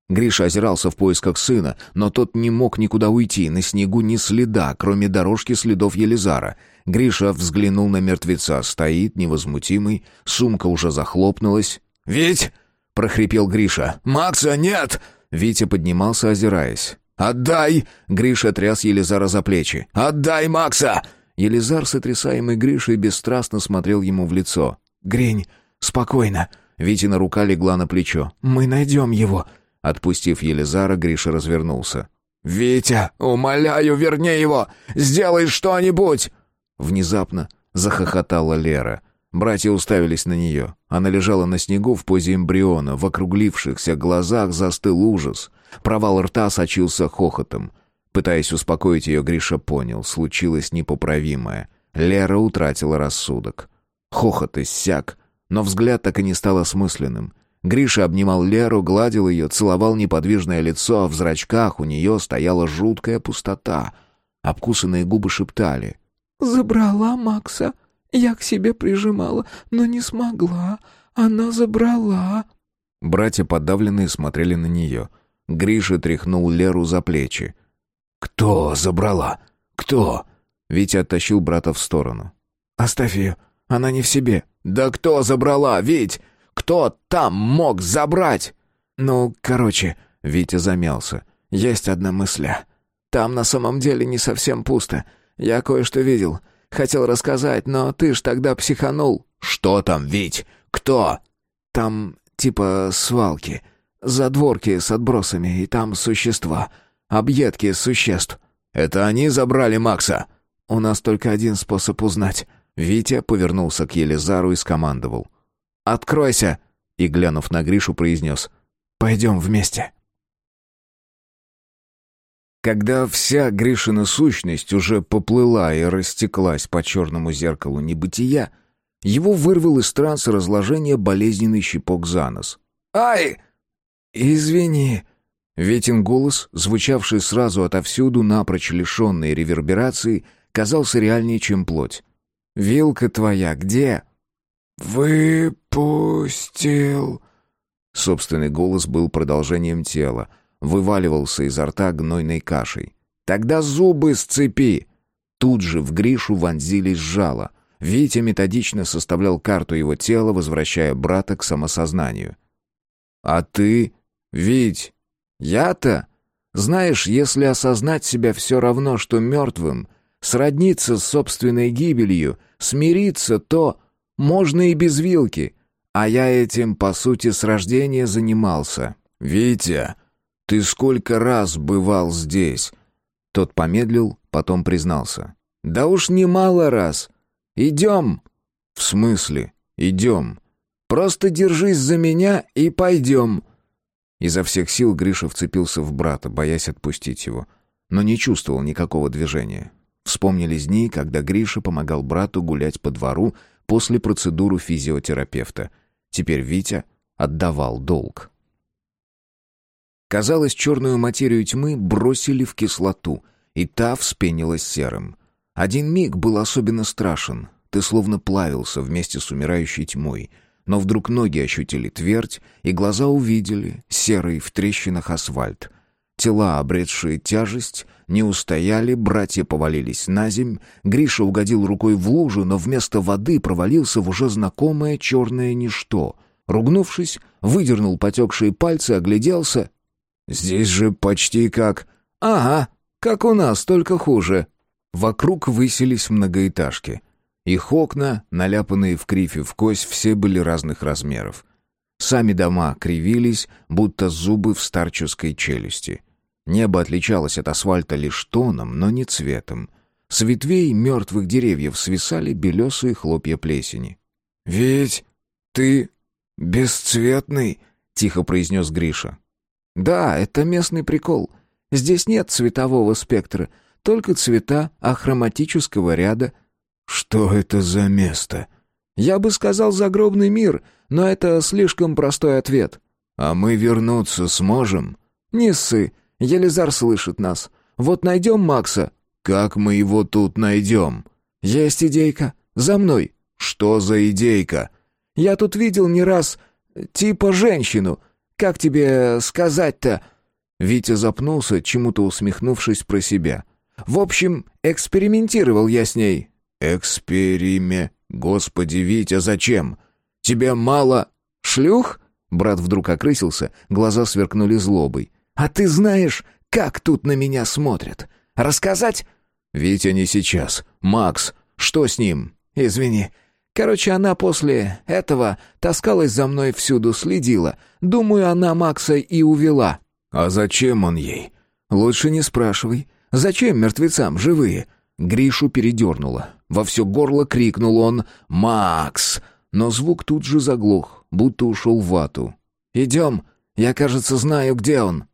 Гриша озирался в поисках сына, но тот не мог никуда уйти, на снегу ни следа, кроме дорожки следов Елизара. Гриша взглянул на мертвеца, стоит, невозмутимый, сумка уже захлопнулась. «Ведь!» — прохрипел Гриша. «Макса нет!» Витя поднимался, озираясь. «Отдай!» — Гриша тряс Елизара за плечи. «Отдай Макса!» Елизар, сотрясаемый Гришей, бесстрастно смотрел ему в лицо. «Грень, спокойно!» Витина рука легла на плечо. «Мы найдем его!» Отпустив Елизара, Гриша развернулся. «Витя, умоляю, верни его! Сделай что-нибудь!» Внезапно захохотала Лера. Братья уставились на нее. Она лежала на снегу в позе эмбриона, в округлившихся глазах застыл ужас. Провал рта сочился хохотом. Пытаясь успокоить ее, Гриша понял, случилось непоправимое. Лера утратила рассудок. Хохот иссяк, но взгляд так и не стал осмысленным. Гриша обнимал Леру, гладил ее, целовал неподвижное лицо, а в зрачках у нее стояла жуткая пустота. Обкусанные губы шептали. «Забрала Макса. Я к себе прижимала, но не смогла. Она забрала». Братья подавленные смотрели на нее. Гриша тряхнул Леру за плечи. «Кто забрала? Кто?» Витя оттащил брата в сторону. «Оставь ее. Она не в себе». «Да кто забрала, Вить? Кто там мог забрать?» «Ну, короче...» — Витя замялся. «Есть одна мысля. Там на самом деле не совсем пусто. Я кое-что видел. Хотел рассказать, но ты ж тогда психанул». «Что там, Вить? Кто?» «Там типа свалки. Задворки с отбросами, и там существа. Объедки существ». «Это они забрали Макса?» «У нас только один способ узнать». Витя повернулся к Елизару и скомандовал. Откройся!» И, глянув на Гришу, произнес. «Пойдем вместе». Когда вся Гришина сущность уже поплыла и растеклась по черному зеркалу небытия, его вырвал из транса разложения болезненный щипок за нос. «Ай! Извини!» Ветин голос, звучавший сразу отовсюду, напрочь лишенный реверберации, казался реальнее, чем плоть. «Вилка твоя где?» «Выпустил...» Собственный голос был продолжением тела, вываливался изо рта гнойной кашей. «Тогда зубы сцепи!» Тут же в Гришу вонзились жало. Витя методично составлял карту его тела, возвращая брата к самосознанию. «А ты, Вить, я-то...» Знаешь, если осознать себя все равно, что мертвым, сродниться с собственной гибелью — Смириться то можно и без вилки. А я этим, по сути, с рождения занимался. «Витя, ты сколько раз бывал здесь?» Тот помедлил, потом признался. «Да уж немало раз. Идем!» «В смысле? Идем?» «Просто держись за меня и пойдем!» Изо всех сил Гриша вцепился в брата, боясь отпустить его, но не чувствовал никакого движения. Вспомнились дни, когда Гриша помогал брату гулять по двору после процедуры физиотерапевта. Теперь Витя отдавал долг. Казалось, черную материю тьмы бросили в кислоту, и та вспенилась серым. Один миг был особенно страшен. Ты словно плавился вместе с умирающей тьмой. Но вдруг ноги ощутили твердь, и глаза увидели серый в трещинах асфальт. Тела, обретшие тяжесть, не устояли, братья повалились на земь. Гриша угодил рукой в лужу, но вместо воды провалился в уже знакомое черное ничто. Ругнувшись, выдернул потекшие пальцы, огляделся. «Здесь же почти как...» «Ага, как у нас, только хуже». Вокруг высились многоэтажки. Их окна, наляпанные в кривь и в кость, все были разных размеров. Сами дома кривились, будто зубы в старческой челюсти. Небо отличалось от асфальта лишь тоном, но не цветом. С ветвей мертвых деревьев свисали белесые хлопья плесени. «Ведь ты бесцветный», — тихо произнес Гриша. «Да, это местный прикол. Здесь нет цветового спектра, только цвета ахроматического ряда». «Что это за место?» «Я бы сказал загробный мир, но это слишком простой ответ». «А мы вернуться сможем?» «Не ссы. Елизар слышит нас. Вот найдем Макса». «Как мы его тут найдем?» «Есть идейка. За мной». «Что за идейка?» «Я тут видел не раз... типа женщину. Как тебе сказать-то?» Витя запнулся, чему-то усмехнувшись про себя. «В общем, экспериментировал я с ней». «Экспериме... Господи, Витя, зачем? Тебе мало...» «Шлюх?» Брат вдруг окрысился, глаза сверкнули злобой. А ты знаешь, как тут на меня смотрят? Рассказать?» «Витя, не сейчас. Макс, что с ним?» «Извини. Короче, она после этого таскалась за мной всюду, следила. Думаю, она Макса и увела». «А зачем он ей?» «Лучше не спрашивай. Зачем мертвецам живые?» Гришу передернуло. Во все горло крикнул он «Макс!» Но звук тут же заглох, будто ушел в вату. «Идем. Я, кажется, знаю, где он».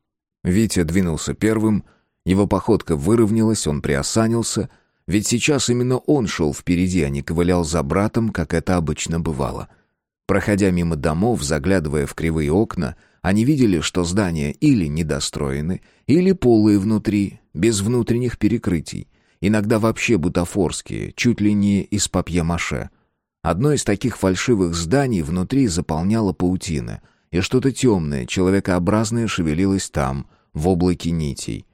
Витя двинулся первым, его походка выровнялась, он приосанился, ведь сейчас именно он шел впереди, а не ковылял за братом, как это обычно бывало. Проходя мимо домов, заглядывая в кривые окна, они видели, что здания или недостроены, или полые внутри, без внутренних перекрытий, иногда вообще бутафорские, чуть ли не из папье-маше. Одно из таких фальшивых зданий внутри заполняла паутина, и что-то темное, человекообразное шевелилось там, в облаке нитей.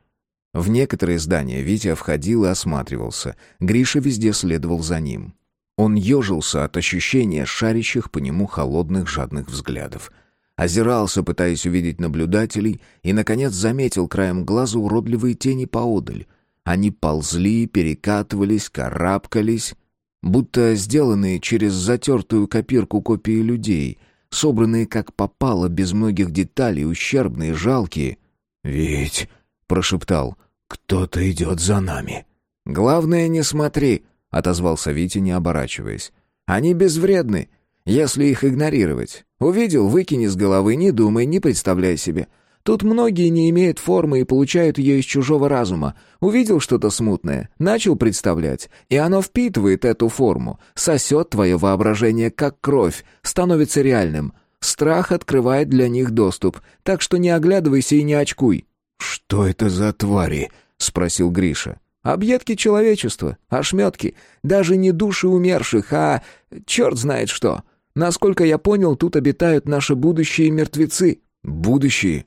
В некоторые здания Витя входил и осматривался. Гриша везде следовал за ним. Он ежился от ощущения шарящих по нему холодных жадных взглядов. Озирался, пытаясь увидеть наблюдателей, и, наконец, заметил краем глаза уродливые тени поодаль. Они ползли, перекатывались, карабкались, будто сделанные через затертую копирку копии людей, собранные как попало, без многих деталей, ущербные, жалкие. «Ведь», — прошептал, — «кто-то идет за нами». «Главное, не смотри», — отозвался Витя, не оборачиваясь. «Они безвредны, если их игнорировать. Увидел, выкини с головы, не думай, не представляй себе. Тут многие не имеют формы и получают ее из чужого разума. Увидел что-то смутное, начал представлять, и оно впитывает эту форму, сосет твое воображение как кровь, становится реальным. Страх открывает для них доступ, так что не оглядывайся и не очкуй». «Что это за твари?» — спросил Гриша. «Объедки человечества, ошметки, даже не души умерших, а черт знает что. Насколько я понял, тут обитают наши будущие мертвецы». «Будущие?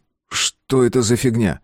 Что это за фигня?»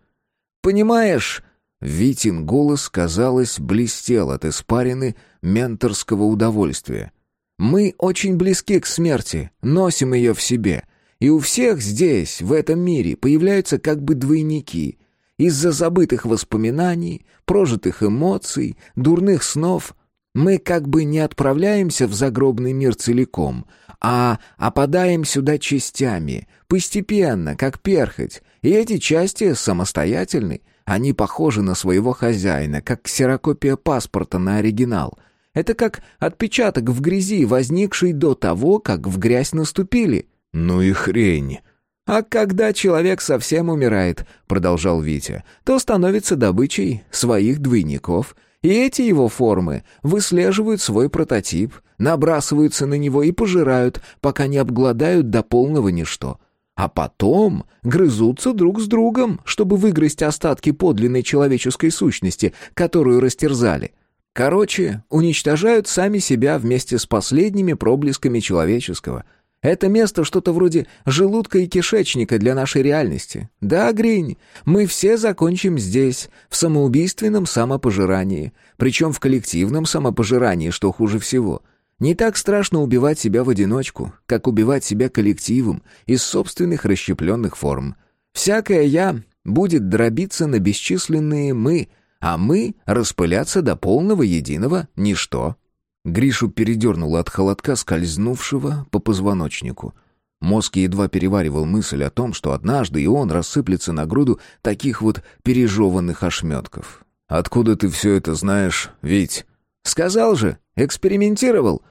«Понимаешь...» Витин голос, казалось, блестел от испарины менторского удовольствия. «Мы очень близки к смерти, носим ее в себе, и у всех здесь, в этом мире, появляются как бы двойники. Из-за забытых воспоминаний, прожитых эмоций, дурных снов. Мы как бы не отправляемся в загробный мир целиком, а опадаем сюда частями, постепенно, как перхоть, и эти части самостоятельны, они похожи на своего хозяина, как ксерокопия паспорта на оригинал. Это как отпечаток в грязи, возникший до того, как в грязь наступили. «Ну и хрень!» «А когда человек совсем умирает», — продолжал Витя, «то становится добычей своих двойников, и эти его формы выслеживают свой прототип, набрасываются на него и пожирают, пока не обгладают до полного ничто. А потом грызутся друг с другом, чтобы выгрызть остатки подлинной человеческой сущности, которую растерзали. Короче, уничтожают сами себя вместе с последними проблесками человеческого — это место что-то вроде желудка и кишечника для нашей реальности. Да, Гринь, мы все закончим здесь, в самоубийственном самопожирании. Причем в коллективном самопожирании, что хуже всего. Не так страшно убивать себя в одиночку, как убивать себя коллективом из собственных расщепленных форм. Всякое «я» будет дробиться на бесчисленные «мы», а мы распыляться до полного единого ничто. Гришу передернуло от холодка, скользнувшего по позвоночнику. Мозг едва переваривал мысль о том, что однажды и он рассыплется на груду таких вот пережеванных ошметков. «Откуда ты все это знаешь, Вить?» «Сказал же, экспериментировал».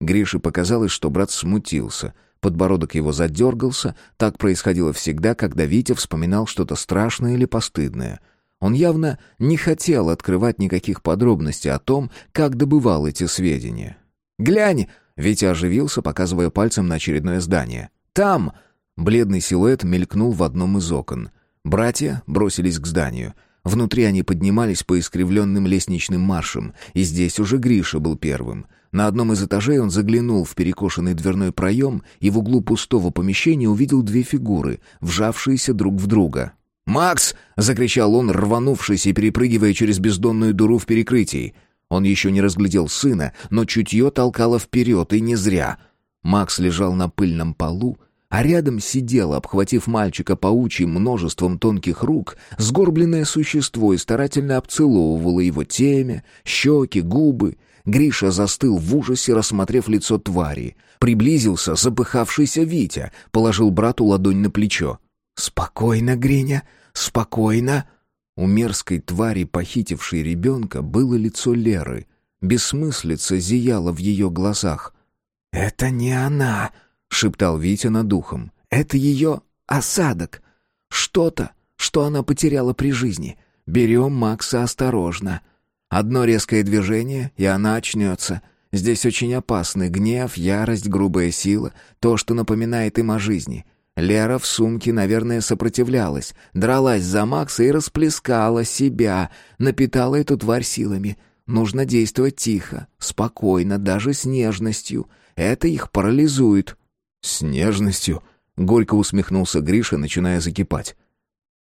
Грише показалось, что брат смутился. Подбородок его задергался. Так происходило всегда, когда Витя вспоминал что-то страшное или постыдное — он явно не хотел открывать никаких подробностей о том, как добывал эти сведения. «Глянь!» — Витя оживился, показывая пальцем на очередное здание. «Там!» Бледный силуэт мелькнул в одном из окон. Братья бросились к зданию. Внутри они поднимались по искривленным лестничным маршам, и здесь уже Гриша был первым. На одном из этажей он заглянул в перекошенный дверной проем и в углу пустого помещения увидел две фигуры, вжавшиеся друг в друга. «Макс!» — закричал он, рванувшись и перепрыгивая через бездонную дуру в перекрытии. Он еще не разглядел сына, но чутье толкало вперед, и не зря. Макс лежал на пыльном полу, а рядом сидело, обхватив мальчика паучьим множеством тонких рук, сгорбленное существо и старательно обцеловывало его темя, щеки, губы. Гриша застыл в ужасе, рассмотрев лицо твари. Приблизился запыхавшийся Витя, положил брату ладонь на плечо. «Спокойно, Гриня, спокойно!» У мерзкой твари, похитившей ребенка, было лицо Леры. Бессмыслица зияла в ее глазах. «Это не она!» — шептал Витя над духом. «Это ее осадок. Что-то, что она потеряла при жизни. Берем Макса осторожно. Одно резкое движение, и она очнется. Здесь очень опасны гнев, ярость, грубая сила, то, что напоминает им о жизни. Лера в сумке, наверное, сопротивлялась, дралась за Макса и расплескала себя, напитала эту тварь силами. Нужно действовать тихо, спокойно, даже с нежностью. Это их парализует. «С нежностью?» — горько усмехнулся Гриша, начиная закипать.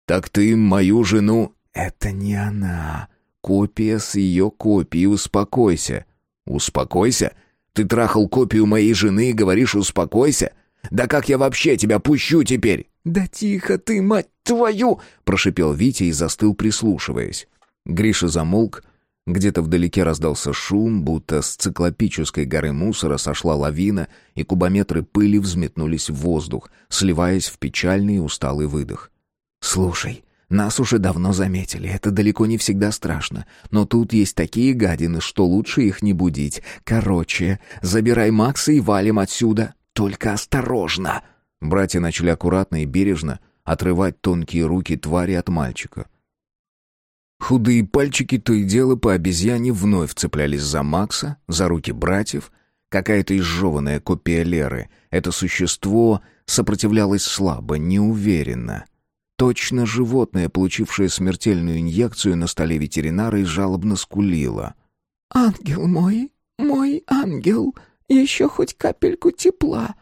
«Так ты мою жену...» «Это не она. Копия с ее копией. Успокойся». «Успокойся? Ты трахал копию моей жены и говоришь «успокойся»? Да как я вообще тебя пущу теперь?» «Да тихо ты, мать твою!» — прошипел Витя и застыл, прислушиваясь. Гриша замолк. Где-то вдалеке раздался шум, будто с циклопической горы мусора сошла лавина, и кубометры пыли взметнулись в воздух, сливаясь в печальный и усталый выдох. «Слушай, нас уже давно заметили, это далеко не всегда страшно. Но тут есть такие гадины, что лучше их не будить. Короче, забирай Макса и валим отсюда». Только осторожно!» Братья начали аккуратно и бережно отрывать тонкие руки твари от мальчика. Худые пальчики то и дело по обезьяне вновь цеплялись за Макса, за руки братьев. Какая-то изжеванная копия Леры. Это существо сопротивлялось слабо, неуверенно. Точно животное, получившее смертельную инъекцию на столе ветеринара и жалобно скулило. «Ангел мой, мой ангел!» Еще хоть капельку тепла».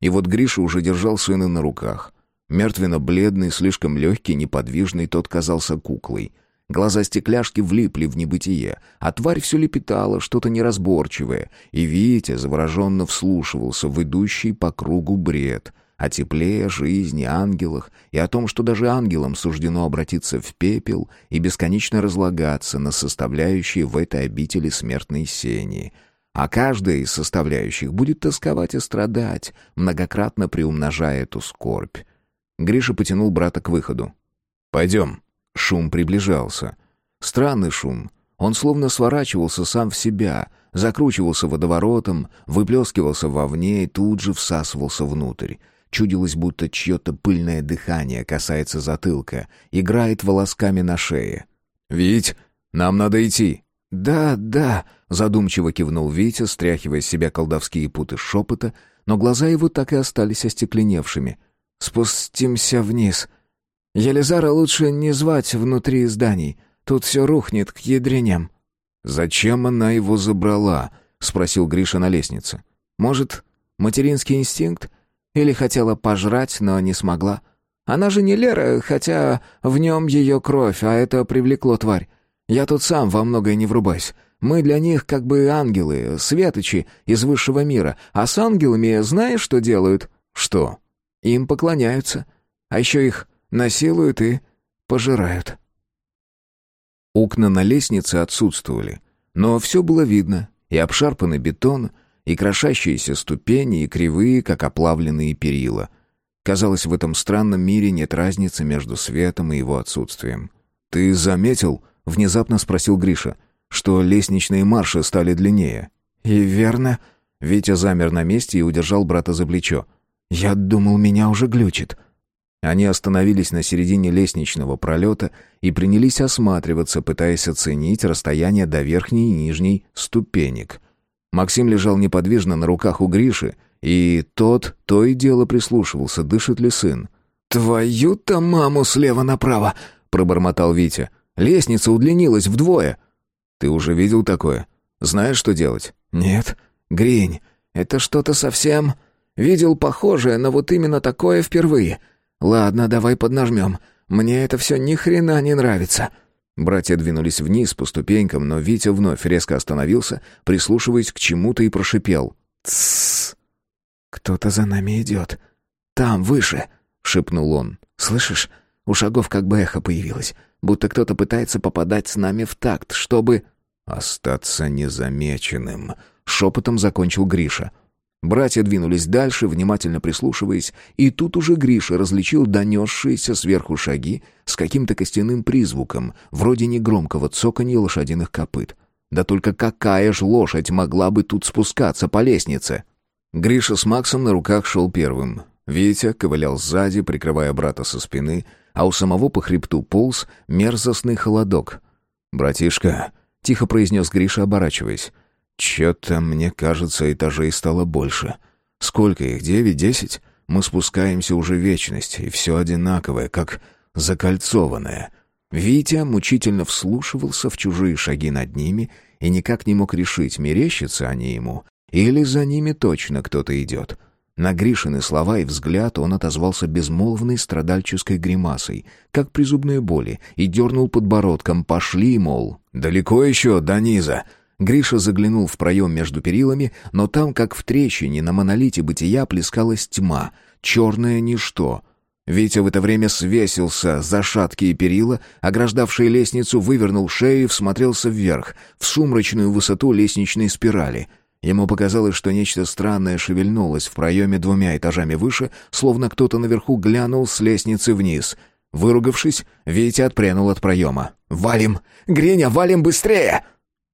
И вот Гриша уже держал сына на руках. Мертвенно-бледный, слишком легкий, неподвижный, тот казался куклой. Глаза стекляшки влипли в небытие, а тварь все лепетала, что-то неразборчивое, и Витя завороженно вслушивался в идущий по кругу бред, о тепле, жизни, ангелах и о том, что даже ангелам суждено обратиться в пепел и бесконечно разлагаться на составляющие в этой обители смертной сени. А каждая из составляющих будет тосковать и страдать, многократно приумножая эту скорбь. Гриша потянул брата к выходу. «Пойдем». Шум приближался. Странный шум. Он словно сворачивался сам в себя, закручивался водоворотом, выплескивался вовне и тут же всасывался внутрь. Чудилось, будто чье-то пыльное дыхание касается затылка, играет волосками на шее. «Вить, нам надо идти!» «Да, да», — задумчиво кивнул Витя, стряхивая с себя колдовские путы шепота, но глаза его так и остались остекленевшими. «Спустимся вниз. Елизара лучше не звать внутри зданий. Тут все рухнет к ядреням». «Зачем она его забрала?» — спросил Гриша на лестнице. «Может, материнский инстинкт? Или хотела пожрать, но не смогла. Она же не Лера, хотя в нем ее кровь, а это привлекло тварь. Я тут сам во многое не врубаюсь. Мы для них как бы ангелы, светочи из высшего мира, а с ангелами знаешь, что делают? Что? Им поклоняются, а еще их насилуют и пожирают. Окна на лестнице отсутствовали, но все было видно, и обшарпанный бетон, и крошащиеся ступени, и кривые, как оплавленные перила. Казалось, в этом странном мире нет разницы между светом и его отсутствием. «Ты заметил?» — внезапно спросил Гриша, что лестничные марши стали длиннее. «И верно». Витя замер на месте и удержал брата за плечо. «Я думал, меня уже глючит». Они остановились на середине лестничного пролета и принялись осматриваться, пытаясь оценить расстояние до верхней и нижней ступенек — Максим лежал неподвижно на руках у Гриши, и тот то и дело прислушивался, дышит ли сын. «Твою-то маму слева направо!» — пробормотал Витя. «Лестница удлинилась вдвое». «Ты уже видел такое? Знаешь, что делать?» «Нет. Гринь, это что-то совсем...» «Видел похожее, но вот именно такое впервые. Ладно, давай поднажмем. Мне это все ни хрена не нравится». Братья двинулись вниз по ступенькам, но Витя вновь резко остановился, прислушиваясь к чему-то и прошипел. «Тссс! Кто-то за нами идет. Там, выше!» — шепнул он. «Слышишь? У шагов как бы эхо появилось, будто кто-то пытается попадать с нами в такт, чтобы...» «Остаться незамеченным», — шепотом закончил Гриша. Братья двинулись дальше, внимательно прислушиваясь, и тут уже Гриша различил донесшиеся сверху шаги с каким-то костяным призвуком, вроде негромкого цоканья лошадиных копыт. Да только какая ж лошадь могла бы тут спускаться по лестнице? Гриша с Максом на руках шел первым. Витя ковылял сзади, прикрывая брата со спины, а у самого по хребту полз мерзостный холодок. «Братишка», — тихо произнес Гриша, оборачиваясь, Чё-то, мне кажется, этажей стало больше. Сколько их, девять, десять? Мы спускаемся уже вечность, и все одинаковое, как закольцованное. Витя мучительно вслушивался в чужие шаги над ними и никак не мог решить, мерещатся они ему, или за ними точно кто-то идет. На Гришины слова и взгляд он отозвался безмолвной страдальческой гримасой, как при зубной боли, и дернул подбородком «пошли», мол, «далеко еще до низа», Гриша заглянул в проем между перилами, но там, как в трещине, на монолите бытия плескалась тьма, черное ничто. Витя в это время свесился за шаткие перила, ограждавшие лестницу, вывернул шею и всмотрелся вверх, в сумрачную высоту лестничной спирали. Ему показалось, что нечто странное шевельнулось в проеме двумя этажами выше, словно кто-то наверху глянул с лестницы вниз. Выругавшись, Витя отпрянул от проема. «Валим! Гриня, валим быстрее!»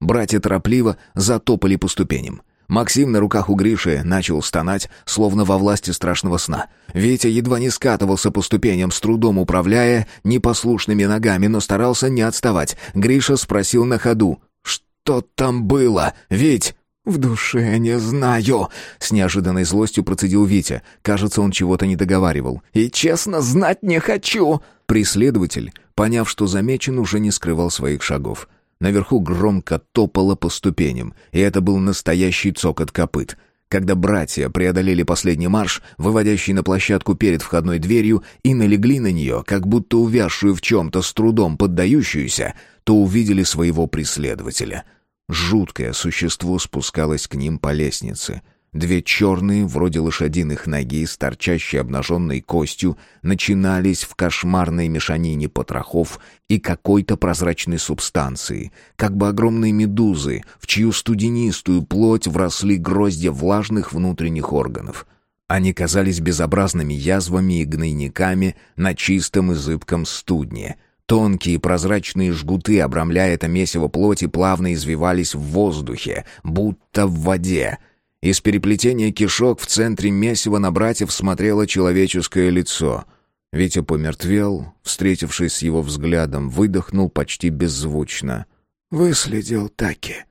Братья торопливо затопали по ступеням. Максим на руках у Гриши начал стонать, словно во власти страшного сна. Витя едва не скатывался по ступеням, с трудом управляя непослушными ногами, но старался не отставать. Гриша спросил на ходу. «Что там было? Ведь...» «В душе не знаю», — с неожиданной злостью процедил Витя. Кажется, он чего-то не договаривал. «И честно, знать не хочу!» Преследователь, поняв, что замечен, уже не скрывал своих шагов. Наверху громко топало по ступеням, и это был настоящий цокот копыт. Когда братья преодолели последний марш, выводящий на площадку перед входной дверью, и налегли на нее, как будто увязшую в чем-то с трудом поддающуюся, то увидели своего преследователя. Жуткое существо спускалось к ним по лестнице. Две черные, вроде лошадиных ноги, с торчащей обнаженной костью, начинались в кошмарной мешанине потрохов и какой-то прозрачной субстанции, как бы огромные медузы, в чью студенистую плоть вросли гроздья влажных внутренних органов. Они казались безобразными язвами и гнойниками на чистом и зыбком студне — Тонкие прозрачные жгуты, обрамляя это месиво плоти, плавно извивались в воздухе, будто в воде. Из переплетения кишок в центре месива на братьев смотрело человеческое лицо. Витя помертвел, встретившись с его взглядом, выдохнул почти беззвучно. «Выследил Таки».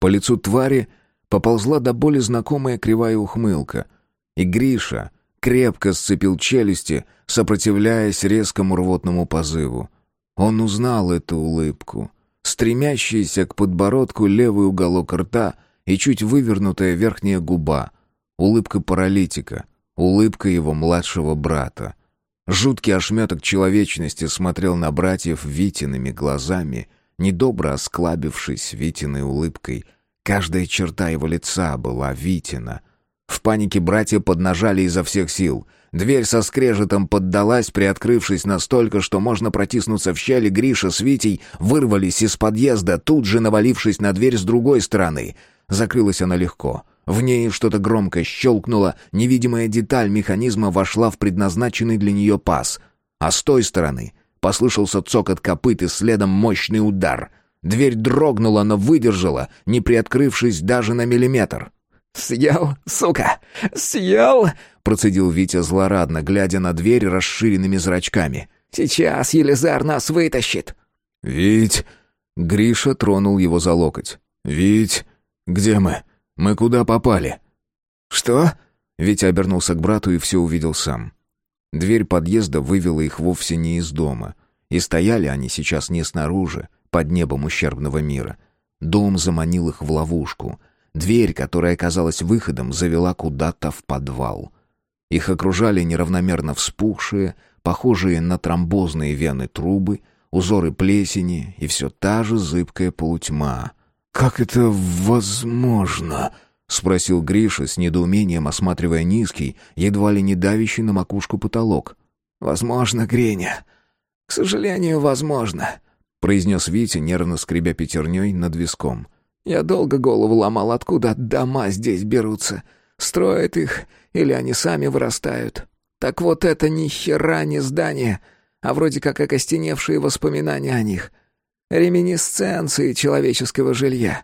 По лицу твари поползла до боли знакомая кривая ухмылка. И Гриша крепко сцепил челюсти, сопротивляясь резкому рвотному позыву. Он узнал эту улыбку. Стремящийся к подбородку левый уголок рта и чуть вывернутая верхняя губа. Улыбка паралитика. Улыбка его младшего брата. Жуткий ошметок человечности смотрел на братьев Витиными глазами, недобро осклабившись Витиной улыбкой. Каждая черта его лица была Витина. В панике братья поднажали изо всех сил. Дверь со скрежетом поддалась, приоткрывшись настолько, что можно протиснуться в щели. Гриша с Витей вырвались из подъезда, тут же навалившись на дверь с другой стороны. Закрылась она легко. В ней что-то громко щелкнуло, невидимая деталь механизма вошла в предназначенный для нее паз. А с той стороны послышался цокот копыт и следом мощный удар. Дверь дрогнула, но выдержала, не приоткрывшись даже на миллиметр. «Съел, сука! Съел!» — процедил Витя злорадно, глядя на дверь расширенными зрачками. «Сейчас Елизар нас вытащит!» «Вить!» — Гриша тронул его за локоть. «Вить, где мы? Мы куда попали?» «Что?» — Витя обернулся к брату и все увидел сам. Дверь подъезда вывела их вовсе не из дома. И стояли они сейчас не снаружи, под небом ущербного мира. Дом заманил их в ловушку — Дверь, которая оказалась выходом, завела куда-то в подвал. Их окружали неравномерно вспухшие, похожие на тромбозные вены трубы, узоры плесени и все та же зыбкая полутьма. «Как это возможно?» — спросил Гриша с недоумением, осматривая низкий, едва ли не давящий на макушку потолок. «Возможно, Греня. К сожалению, возможно», — произнес Витя, нервно скребя пятерней над виском. Я долго голову ломал, откуда дома здесь берутся. Строят их или они сами вырастают. Так вот это ни хера не здание, а вроде как окостеневшие воспоминания о них. Реминисценции человеческого жилья.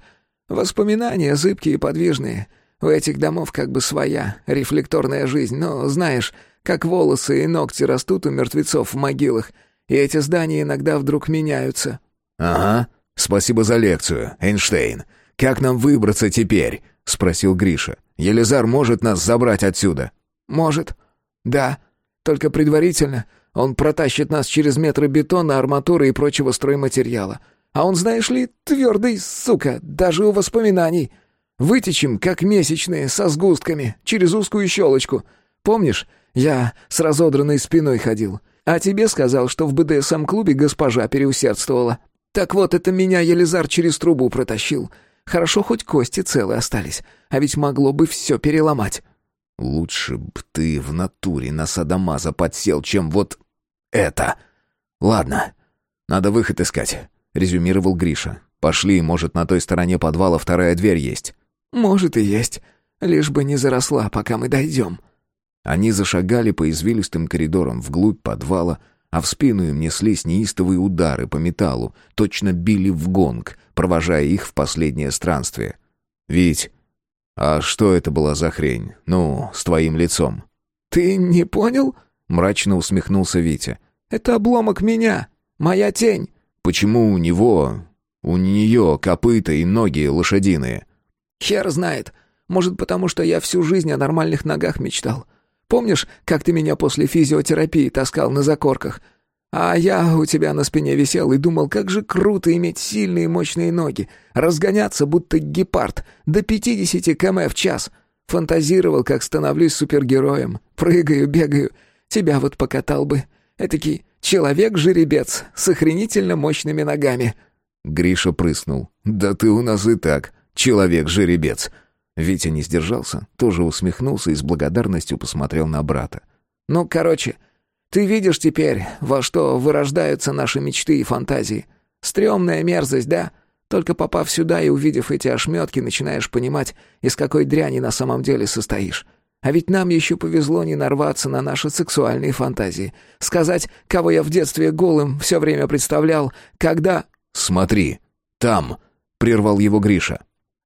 Воспоминания зыбкие и подвижные. У этих домов как бы своя, рефлекторная жизнь, но, знаешь, как волосы и ногти растут у мертвецов в могилах, и эти здания иногда вдруг меняются. «Ага», «Спасибо за лекцию, Эйнштейн. Как нам выбраться теперь?» — спросил Гриша. «Елизар может нас забрать отсюда?» «Может. Да. Только предварительно он протащит нас через метры бетона, арматуры и прочего стройматериала. А он, знаешь ли, твердый, сука, даже у воспоминаний. Вытечем, как месячные, со сгустками, через узкую щелочку. Помнишь, я с разодранной спиной ходил, а тебе сказал, что в БДСМ-клубе госпожа переусердствовала?» Так вот, это меня Елизар через трубу протащил. Хорошо, хоть кости целые остались, а ведь могло бы все переломать. Лучше б ты в натуре на Садамаза подсел, чем вот это. Ладно, надо выход искать, резюмировал Гриша. Пошли, может, на той стороне подвала вторая дверь есть. Может и есть, лишь бы не заросла, пока мы дойдем. Они зашагали по извилистым коридорам вглубь подвала, а в спину им неслись неистовые удары по металлу, точно били в гонг, провожая их в последнее странствие. «Вить, а что это была за хрень? Ну, с твоим лицом?» «Ты не понял?» — мрачно усмехнулся Витя. «Это обломок меня, моя тень». «Почему у него, у нее копыта и ноги лошадиные?» «Хер знает. Может, потому что я всю жизнь о нормальных ногах мечтал. Помнишь, как ты меня после физиотерапии таскал на закорках? А я у тебя на спине висел и думал, как же круто иметь сильные мощные ноги, разгоняться, будто гепард, до 50 км в час. Фантазировал, как становлюсь супергероем, прыгаю, бегаю. Тебя вот покатал бы. Этакий человек-жеребец с охренительно мощными ногами». Гриша прыснул. «Да ты у нас и так, человек-жеребец. Витя не сдержался, тоже усмехнулся и с благодарностью посмотрел на брата. «Ну, короче, ты видишь теперь, во что вырождаются наши мечты и фантазии. Стремная мерзость, да? Только попав сюда и увидев эти ошметки, начинаешь понимать, из какой дряни на самом деле состоишь. А ведь нам еще повезло не нарваться на наши сексуальные фантазии. Сказать, кого я в детстве голым все время представлял, когда... «Смотри, там!» — прервал его Гриша.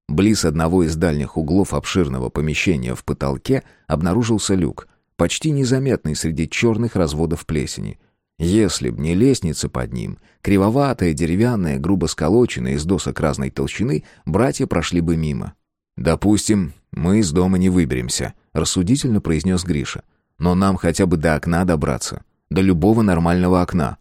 Близ одного из дальних углов обширного помещения в потолке обнаружился люк, почти незаметный среди черных разводов плесени. Если б не лестница под ним, кривоватая, деревянная, грубо сколоченная из досок разной толщины, братья прошли бы мимо. «Допустим, мы из дома не выберемся», — рассудительно произнес Гриша. «Но нам хотя бы до окна добраться. До любого нормального окна».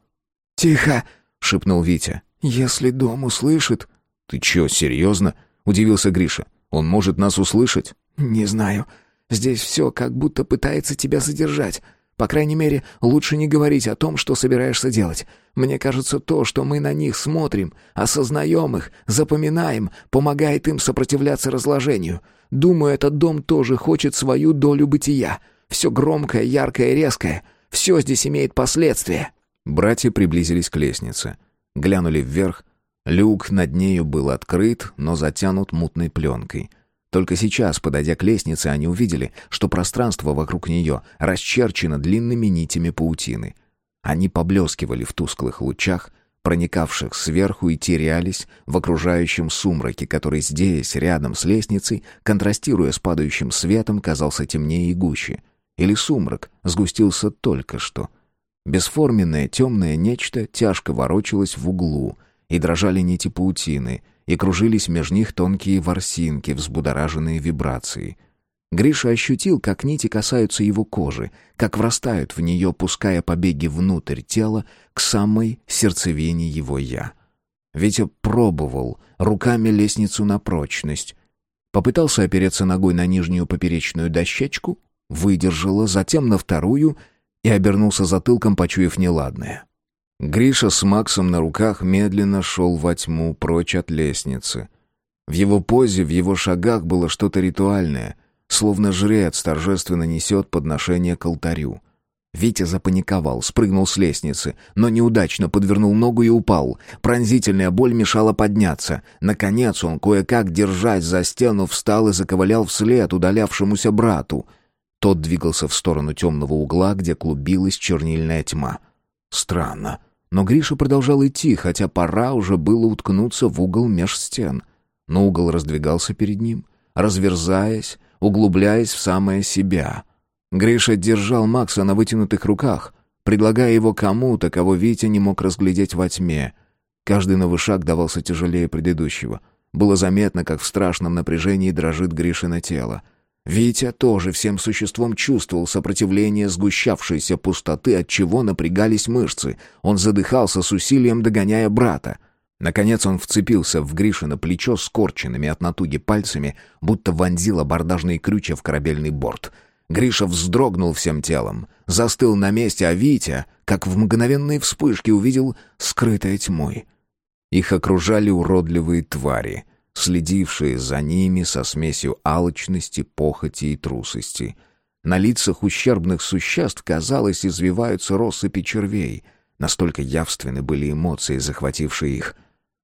«Тихо!» — шепнул Витя. «Если дом услышит...» «Ты чё, серьезно?» — удивился Гриша. «Он может нас услышать?» «Не знаю. Здесь все как будто пытается тебя задержать. По крайней мере, лучше не говорить о том, что собираешься делать. Мне кажется, то, что мы на них смотрим, осознаем их, запоминаем, помогает им сопротивляться разложению. Думаю, этот дом тоже хочет свою долю бытия. Все громкое, яркое, резкое. Все здесь имеет последствия». Братья приблизились к лестнице. Глянули вверх. Люк над нею был открыт, но затянут мутной пленкой — только сейчас, подойдя к лестнице, они увидели, что пространство вокруг нее расчерчено длинными нитями паутины. Они поблескивали в тусклых лучах, проникавших сверху и терялись в окружающем сумраке, который здесь, рядом с лестницей, контрастируя с падающим светом, казался темнее и гуще. Или сумрак сгустился только что. Бесформенное темное нечто тяжко ворочалось в углу, и дрожали нити паутины — и кружились меж них тонкие ворсинки, взбудораженные вибрацией. Гриша ощутил, как нити касаются его кожи, как врастают в нее, пуская побеги внутрь тела к самой сердцевине его «я». Витя пробовал руками лестницу на прочность. Попытался опереться ногой на нижнюю поперечную дощечку, выдержала, затем на вторую и обернулся затылком, почуяв неладное. Гриша с Максом на руках медленно шел во тьму, прочь от лестницы. В его позе, в его шагах было что-то ритуальное, словно жрец торжественно несет подношение к алтарю. Витя запаниковал, спрыгнул с лестницы, но неудачно подвернул ногу и упал. Пронзительная боль мешала подняться. Наконец он, кое-как держась за стену, встал и заковылял вслед удалявшемуся брату. Тот двигался в сторону темного угла, где клубилась чернильная тьма. Странно. Но Гриша продолжал идти, хотя пора уже было уткнуться в угол меж стен. Но угол раздвигался перед ним, разверзаясь, углубляясь в самое себя. Гриша держал Макса на вытянутых руках, предлагая его кому-то, кого Витя не мог разглядеть во тьме. Каждый новый шаг давался тяжелее предыдущего. Было заметно, как в страшном напряжении дрожит Гришина тело — Витя тоже всем существом чувствовал сопротивление сгущавшейся пустоты, от чего напрягались мышцы. Он задыхался с усилием, догоняя брата. Наконец он вцепился в Гришина плечо скорченными от натуги пальцами, будто вонзил абордажные крючья в корабельный борт. Гриша вздрогнул всем телом, застыл на месте, а Витя, как в мгновенной вспышке, увидел скрытой тьмой. Их окружали уродливые твари — следившие за ними со смесью алчности, похоти и трусости. На лицах ущербных существ, казалось, извиваются россыпи червей. Настолько явственны были эмоции, захватившие их.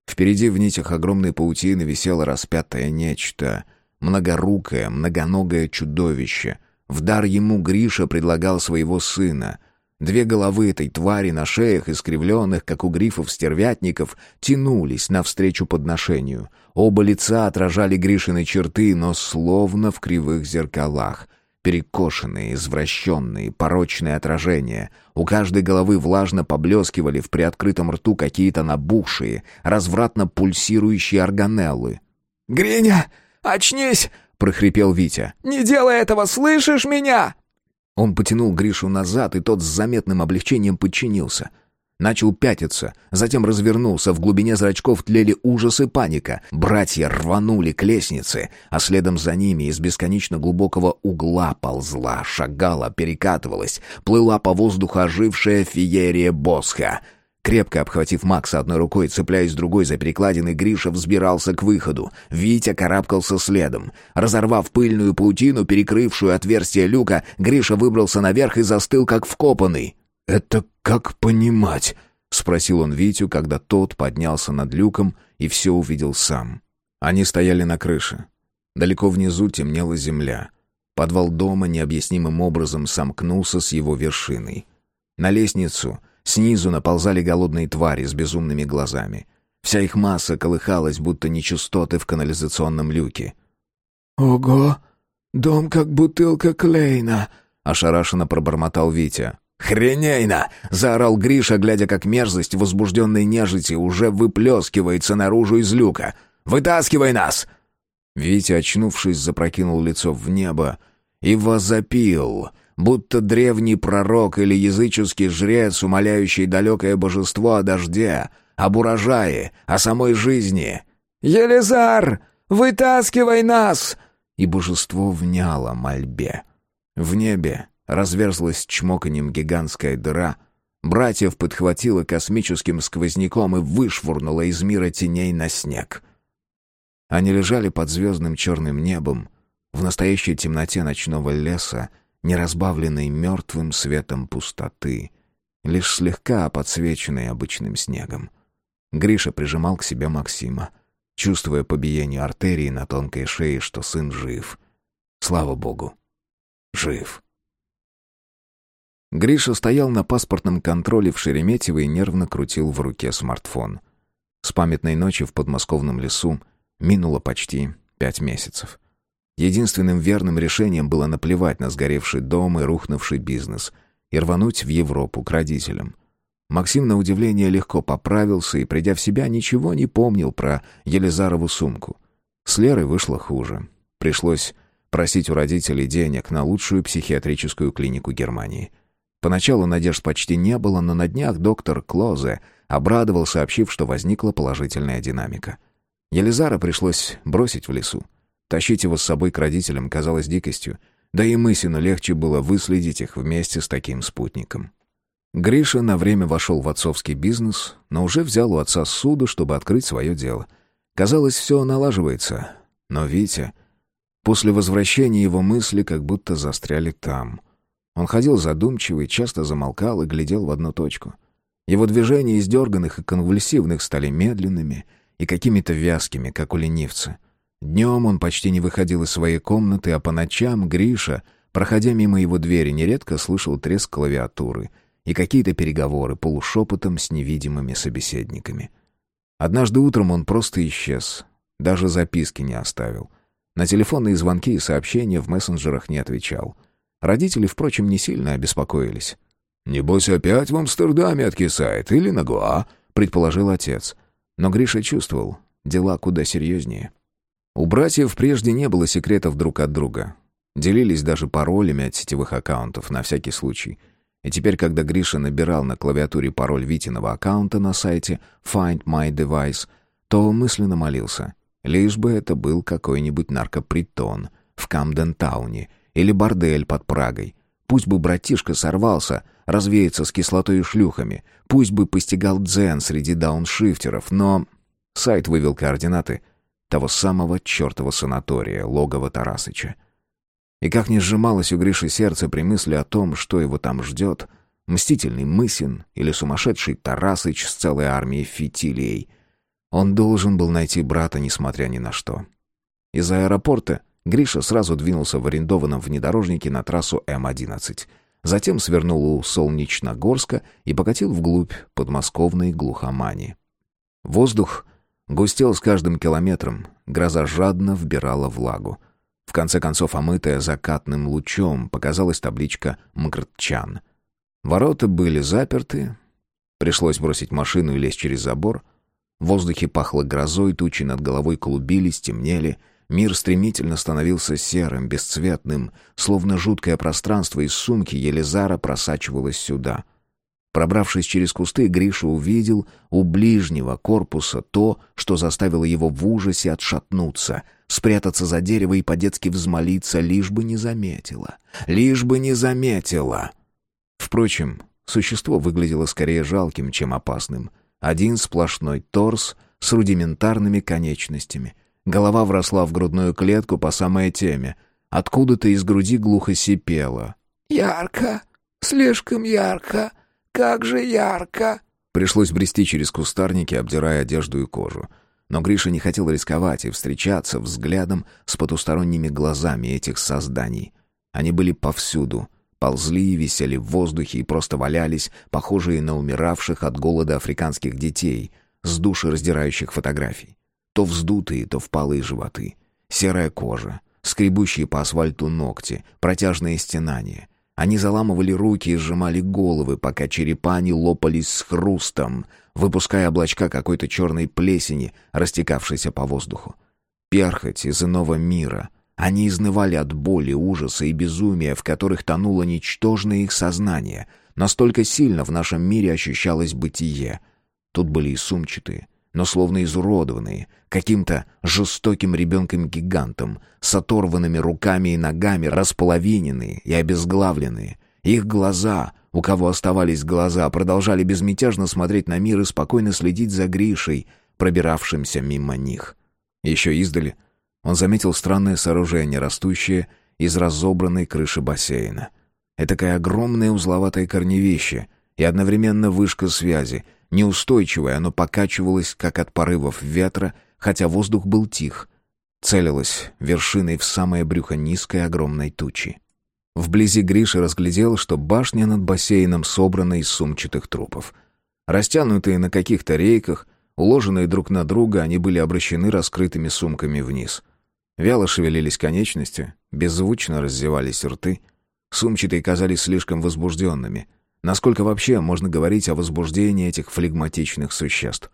Впереди в нитях огромной паутины висело распятое нечто. Многорукое, многоногое чудовище. В дар ему Гриша предлагал своего сына — Две головы этой твари на шеях, искривленных, как у грифов-стервятников, тянулись навстречу подношению. Оба лица отражали Гришины черты, но словно в кривых зеркалах. Перекошенные, извращенные, порочные отражения. У каждой головы влажно поблескивали в приоткрытом рту какие-то набухшие, развратно пульсирующие органеллы. «Гриня, очнись!» — прохрипел Витя. «Не делай этого, слышишь меня?» Он потянул Гришу назад, и тот с заметным облегчением подчинился. Начал пятиться, затем развернулся, в глубине зрачков тлели ужас и паника. Братья рванули к лестнице, а следом за ними из бесконечно глубокого угла ползла, шагала, перекатывалась, плыла по воздуху ожившая феерия Босха. Крепко обхватив Макса одной рукой, цепляясь другой за перекладины, Гриша взбирался к выходу. Витя карабкался следом. Разорвав пыльную паутину, перекрывшую отверстие люка, Гриша выбрался наверх и застыл, как вкопанный. «Это как понимать?» — спросил он Витю, когда тот поднялся над люком и все увидел сам. Они стояли на крыше. Далеко внизу темнела земля. Подвал дома необъяснимым образом сомкнулся с его вершиной. На лестницу — Снизу наползали голодные твари с безумными глазами. Вся их масса колыхалась, будто нечистоты в канализационном люке. «Ого! Дом как бутылка Клейна!» — ошарашенно пробормотал Витя. «Хренейно!» — заорал Гриша, глядя, как мерзость возбужденной нежити уже выплескивается наружу из люка. «Вытаскивай нас!» Витя, очнувшись, запрокинул лицо в небо и возопил — будто древний пророк или языческий жрец, умоляющий далекое божество о дожде, об урожае, о самой жизни. «Елизар, вытаскивай нас!» И божество вняло мольбе. В небе разверзлась чмоканьем гигантская дыра, братьев подхватило космическим сквозняком и вышвырнуло из мира теней на снег. Они лежали под звездным черным небом, в настоящей темноте ночного леса, не разбавленный мертвым светом пустоты, лишь слегка подсвеченный обычным снегом. Гриша прижимал к себе Максима, чувствуя по биению артерии на тонкой шее, что сын жив. Слава богу, жив. Гриша стоял на паспортном контроле в Шереметьево и нервно крутил в руке смартфон. С памятной ночи в подмосковном лесу минуло почти пять месяцев. Единственным верным решением было наплевать на сгоревший дом и рухнувший бизнес и рвануть в Европу к родителям. Максим, на удивление, легко поправился и, придя в себя, ничего не помнил про Елизарову сумку. С Лерой вышло хуже. Пришлось просить у родителей денег на лучшую психиатрическую клинику Германии. Поначалу надежд почти не было, но на днях доктор Клозе обрадовал, сообщив, что возникла положительная динамика. Елизара пришлось бросить в лесу. Тащить его с собой к родителям казалось дикостью, да и мысленно легче было выследить их вместе с таким спутником. Гриша на время вошел в отцовский бизнес, но уже взял у отца суду, чтобы открыть свое дело. Казалось, все налаживается, но Витя... После возвращения его мысли как будто застряли там. Он ходил задумчивый, часто замолкал и глядел в одну точку. Его движения из дерганных и конвульсивных стали медленными и какими-то вязкими, как у ленивца — Днем он почти не выходил из своей комнаты, а по ночам Гриша, проходя мимо его двери, нередко слышал треск клавиатуры и какие-то переговоры полушепотом с невидимыми собеседниками. Однажды утром он просто исчез, даже записки не оставил. На телефонные звонки и сообщения в мессенджерах не отвечал. Родители, впрочем, не сильно обеспокоились. «Небось, опять в Амстердаме откисает или на Гуа», — предположил отец. Но Гриша чувствовал, дела куда серьезнее. У братьев прежде не было секретов друг от друга. Делились даже паролями от сетевых аккаунтов на всякий случай. И теперь, когда Гриша набирал на клавиатуре пароль Витиного аккаунта на сайте Find My Device, то мысленно молился. Лишь бы это был какой-нибудь наркопритон в Камден-тауне или бордель под Прагой. Пусть бы братишка сорвался, развеется с кислотой и шлюхами. Пусть бы постигал дзен среди дауншифтеров, но... Сайт вывел координаты — того самого чертова санатория, логова Тарасыча. И как не сжималось у Гриши сердце при мысли о том, что его там ждет, мстительный Мысин или сумасшедший Тарасыч с целой армией фитилей, он должен был найти брата, несмотря ни на что. Из аэропорта Гриша сразу двинулся в арендованном внедорожнике на трассу М-11. Затем свернул у Солнечногорска и покатил вглубь подмосковной глухомани. Воздух Густел с каждым километром, гроза жадно вбирала влагу. В конце концов, омытая закатным лучом, показалась табличка «Мкртчан». Ворота были заперты. Пришлось бросить машину и лезть через забор. В воздухе пахло грозой, тучи над головой клубились, темнели. Мир стремительно становился серым, бесцветным, словно жуткое пространство из сумки Елизара просачивалось сюда. Пробравшись через кусты, Гриша увидел у ближнего корпуса то, что заставило его в ужасе отшатнуться, спрятаться за дерево и по-детски взмолиться, лишь бы не заметила. Лишь бы не заметила. Впрочем, Существо выглядело скорее жалким, чем опасным. Один сплошной торс с рудиментарными конечностями. Голова вросла в грудную клетку по самой теме. Откуда-то из груди глухо сипело. «Ярко! Слишком ярко! Как же ярко!» Пришлось брести через кустарники, обдирая одежду и кожу. Но Гриша не хотел рисковать и встречаться взглядом с потусторонними глазами этих созданий. Они были повсюду, ползли, висели в воздухе и просто валялись, похожие на умиравших от голода африканских детей, с душераздирающих фотографий. То вздутые, то впалые животы, серая кожа, скребущие по асфальту ногти, протяжные стенания. Они заламывали руки и сжимали головы, пока черепа не лопались с хрустом, выпуская облачка какой-то черной плесени, растекавшейся по воздуху. Перхоть из иного мира — они изнывали от боли, ужаса и безумия, в которых тонуло ничтожное их сознание. Настолько сильно в нашем мире ощущалось бытие. Тут были и сумчатые, но словно изуродованные, каким-то жестоким ребенком-гигантом, с оторванными руками и ногами, располовиненные и обезглавленные. Их глаза, у кого оставались глаза, продолжали безмятежно смотреть на мир и спокойно следить за Гришей, пробиравшимся мимо них. Еще издали — он заметил странное сооружение, растущее из разобранной крыши бассейна. Этакое огромное узловатое корневище и одновременно вышка связи. Неустойчивое, оно покачивалось, как от порывов ветра, хотя воздух был тих. Целилось вершиной в самое брюхо низкой огромной тучи. Вблизи Гриша разглядел, что башня над бассейном собрана из сумчатых трупов. Растянутые на каких-то рейках, уложенные друг на друга, они были обращены раскрытыми сумками вниз. Вяло шевелились конечности, беззвучно раздевались рты. Сумчатые казались слишком возбужденными. Насколько вообще можно говорить о возбуждении этих флегматичных существ?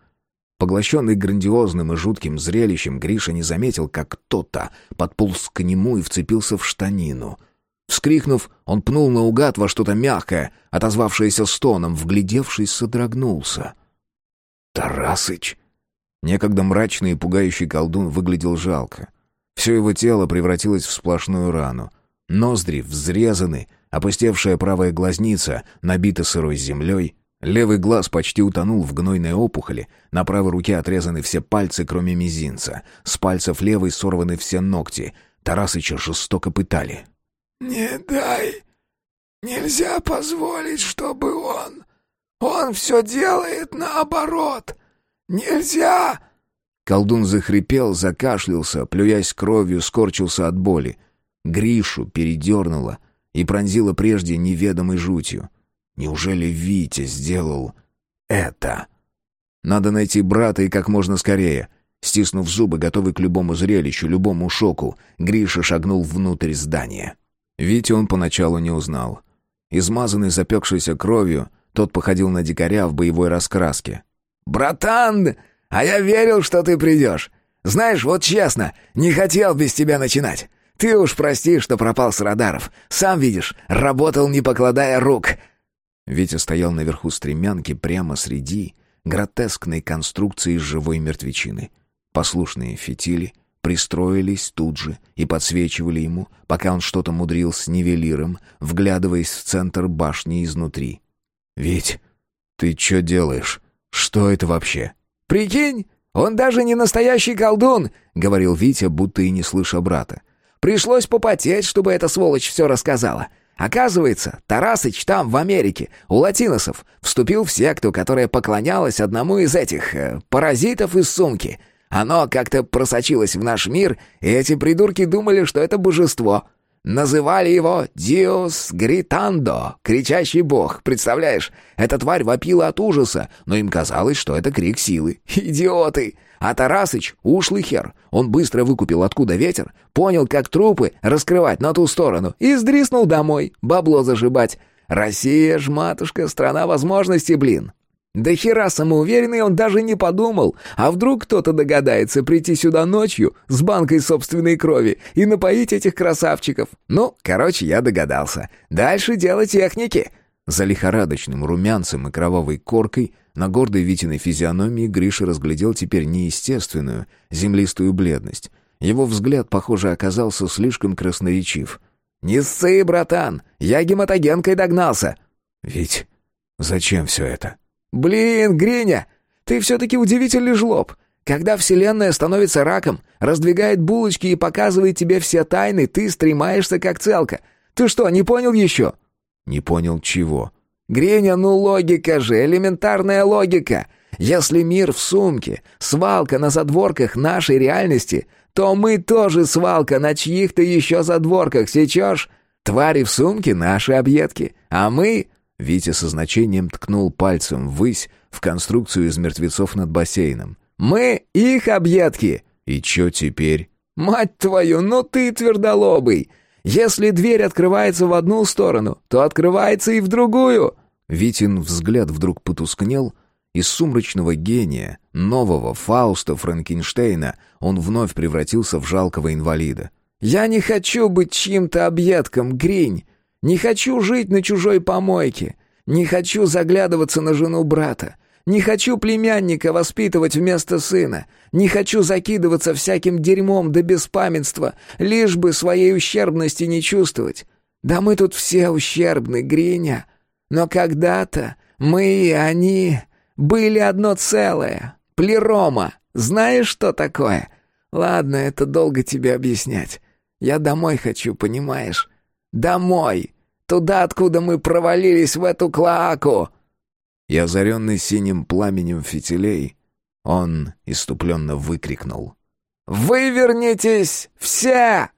Поглощенный грандиозным и жутким зрелищем, Гриша не заметил, как кто-то подполз к нему и вцепился в штанину. Вскрикнув, он пнул наугад во что-то мягкое, отозвавшееся стоном, вглядевшись, содрогнулся. «Тарасыч!» Некогда мрачный и пугающий колдун выглядел жалко. Все его тело превратилось в сплошную рану. Ноздри взрезаны, опустевшая правая глазница набита сырой землей, левый глаз почти утонул в гнойной опухоли, на правой руке отрезаны все пальцы, кроме мизинца, с пальцев левой сорваны все ногти. Тарасыча жестоко пытали. «Не дай! Нельзя позволить, чтобы он... Он все делает наоборот! Нельзя!» Колдун захрипел, закашлялся, плюясь кровью, скорчился от боли. Гришу передернуло и пронзило прежде неведомой жутью. Неужели Витя сделал это? Надо найти брата и как можно скорее. Стиснув зубы, готовый к любому зрелищу, любому шоку, Гриша шагнул внутрь здания. Витя он поначалу не узнал. Измазанный запекшейся кровью, тот походил на дикаря в боевой раскраске. «Братан!» А я верил, что ты придешь. Знаешь, вот честно, не хотел без тебя начинать. Ты уж прости, что пропал с радаров. Сам видишь, работал, не покладая рук». Витя стоял наверху стремянки прямо среди гротескной конструкции из живой мертвечины. Послушные фитили пристроились тут же и подсвечивали ему, пока он что-то мудрил с нивелиром, вглядываясь в центр башни изнутри. «Вить, ты что делаешь? Что это вообще?» «Прикинь, он даже не настоящий колдун», — говорил Витя, будто и не слыша брата. «Пришлось попотеть, чтобы эта сволочь все рассказала. Оказывается, Тарасыч там, в Америке, у латиносов, вступил в секту, которая поклонялась одному из этих э, паразитов из сумки. Оно как-то просочилось в наш мир, и эти придурки думали, что это божество». Называли его «Диос Гритандо» — кричащий бог, представляешь? Эта тварь вопила от ужаса, но им казалось, что это крик силы. *laughs* Идиоты! А Тарасыч — ушлый хер. Он быстро выкупил, откуда ветер, понял, как трупы раскрывать на ту сторону и сдриснул домой, бабло зажибать. Россия ж, матушка, страна возможностей, блин. Да хера самоуверенный он даже не подумал. А вдруг кто-то догадается прийти сюда ночью с банкой собственной крови и напоить этих красавчиков? Ну, короче, я догадался. Дальше дело техники. За лихорадочным румянцем и кровавой коркой на гордой Витиной физиономии Гриша разглядел теперь неестественную, землистую бледность. Его взгляд, похоже, оказался слишком красноречив. «Не ссы, братан! Я гематогенкой догнался!» «Ведь Зачем все это? «Блин, Гриня, ты все-таки удивительный жлоб. Когда Вселенная становится раком, раздвигает булочки и показывает тебе все тайны, ты стремаешься как целка. Ты что, не понял еще?» «Не понял чего?» «Гриня, ну логика же, элементарная логика. Если мир в сумке, свалка на задворках нашей реальности, то мы тоже свалка на чьих-то еще задворках, сечешь? Твари в сумке — наши объедки, а мы...» Витя со значением ткнул пальцем ввысь в конструкцию из мертвецов над бассейном. «Мы их объедки!» «И чё теперь?» «Мать твою, ну ты твердолобый! Если дверь открывается в одну сторону, то открывается и в другую!» Витин взгляд вдруг потускнел, из сумрачного гения, нового Фауста Франкенштейна, он вновь превратился в жалкого инвалида. «Я не хочу быть чьим-то объедком, Гринь! Не хочу жить на чужой помойке. Не хочу заглядываться на жену брата. Не хочу племянника воспитывать вместо сына. Не хочу закидываться всяким дерьмом до беспамятства, лишь бы своей ущербности не чувствовать. Да мы тут все ущербны, Гриня. Но когда-то мы и они были одно целое. Плерома. Знаешь, что такое? Ладно, это долго тебе объяснять. Я домой хочу, понимаешь? Домой! Туда, откуда мы провалились в эту клоаку!» И озаренный синим пламенем фитилей, он иступленно выкрикнул. «Вывернитесь все!»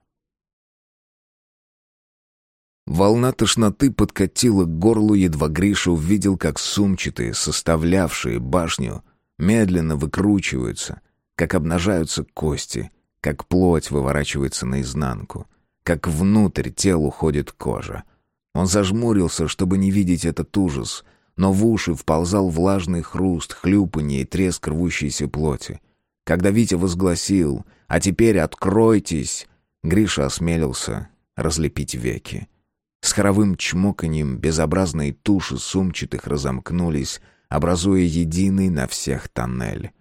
Волна тошноты подкатила к горлу, едва Гриша увидел, как сумчатые, составлявшие башню, медленно выкручиваются, как обнажаются кости, как плоть выворачивается наизнанку — как внутрь тел уходит кожа. Он зажмурился, чтобы не видеть этот ужас, но в уши вползал влажный хруст, хлюпанье и треск рвущейся плоти. Когда Витя возгласил «А теперь откройтесь!», Гриша осмелился разлепить веки. С хоровым чмоканьем безобразные туши сумчатых разомкнулись, образуя единый на всех тоннель.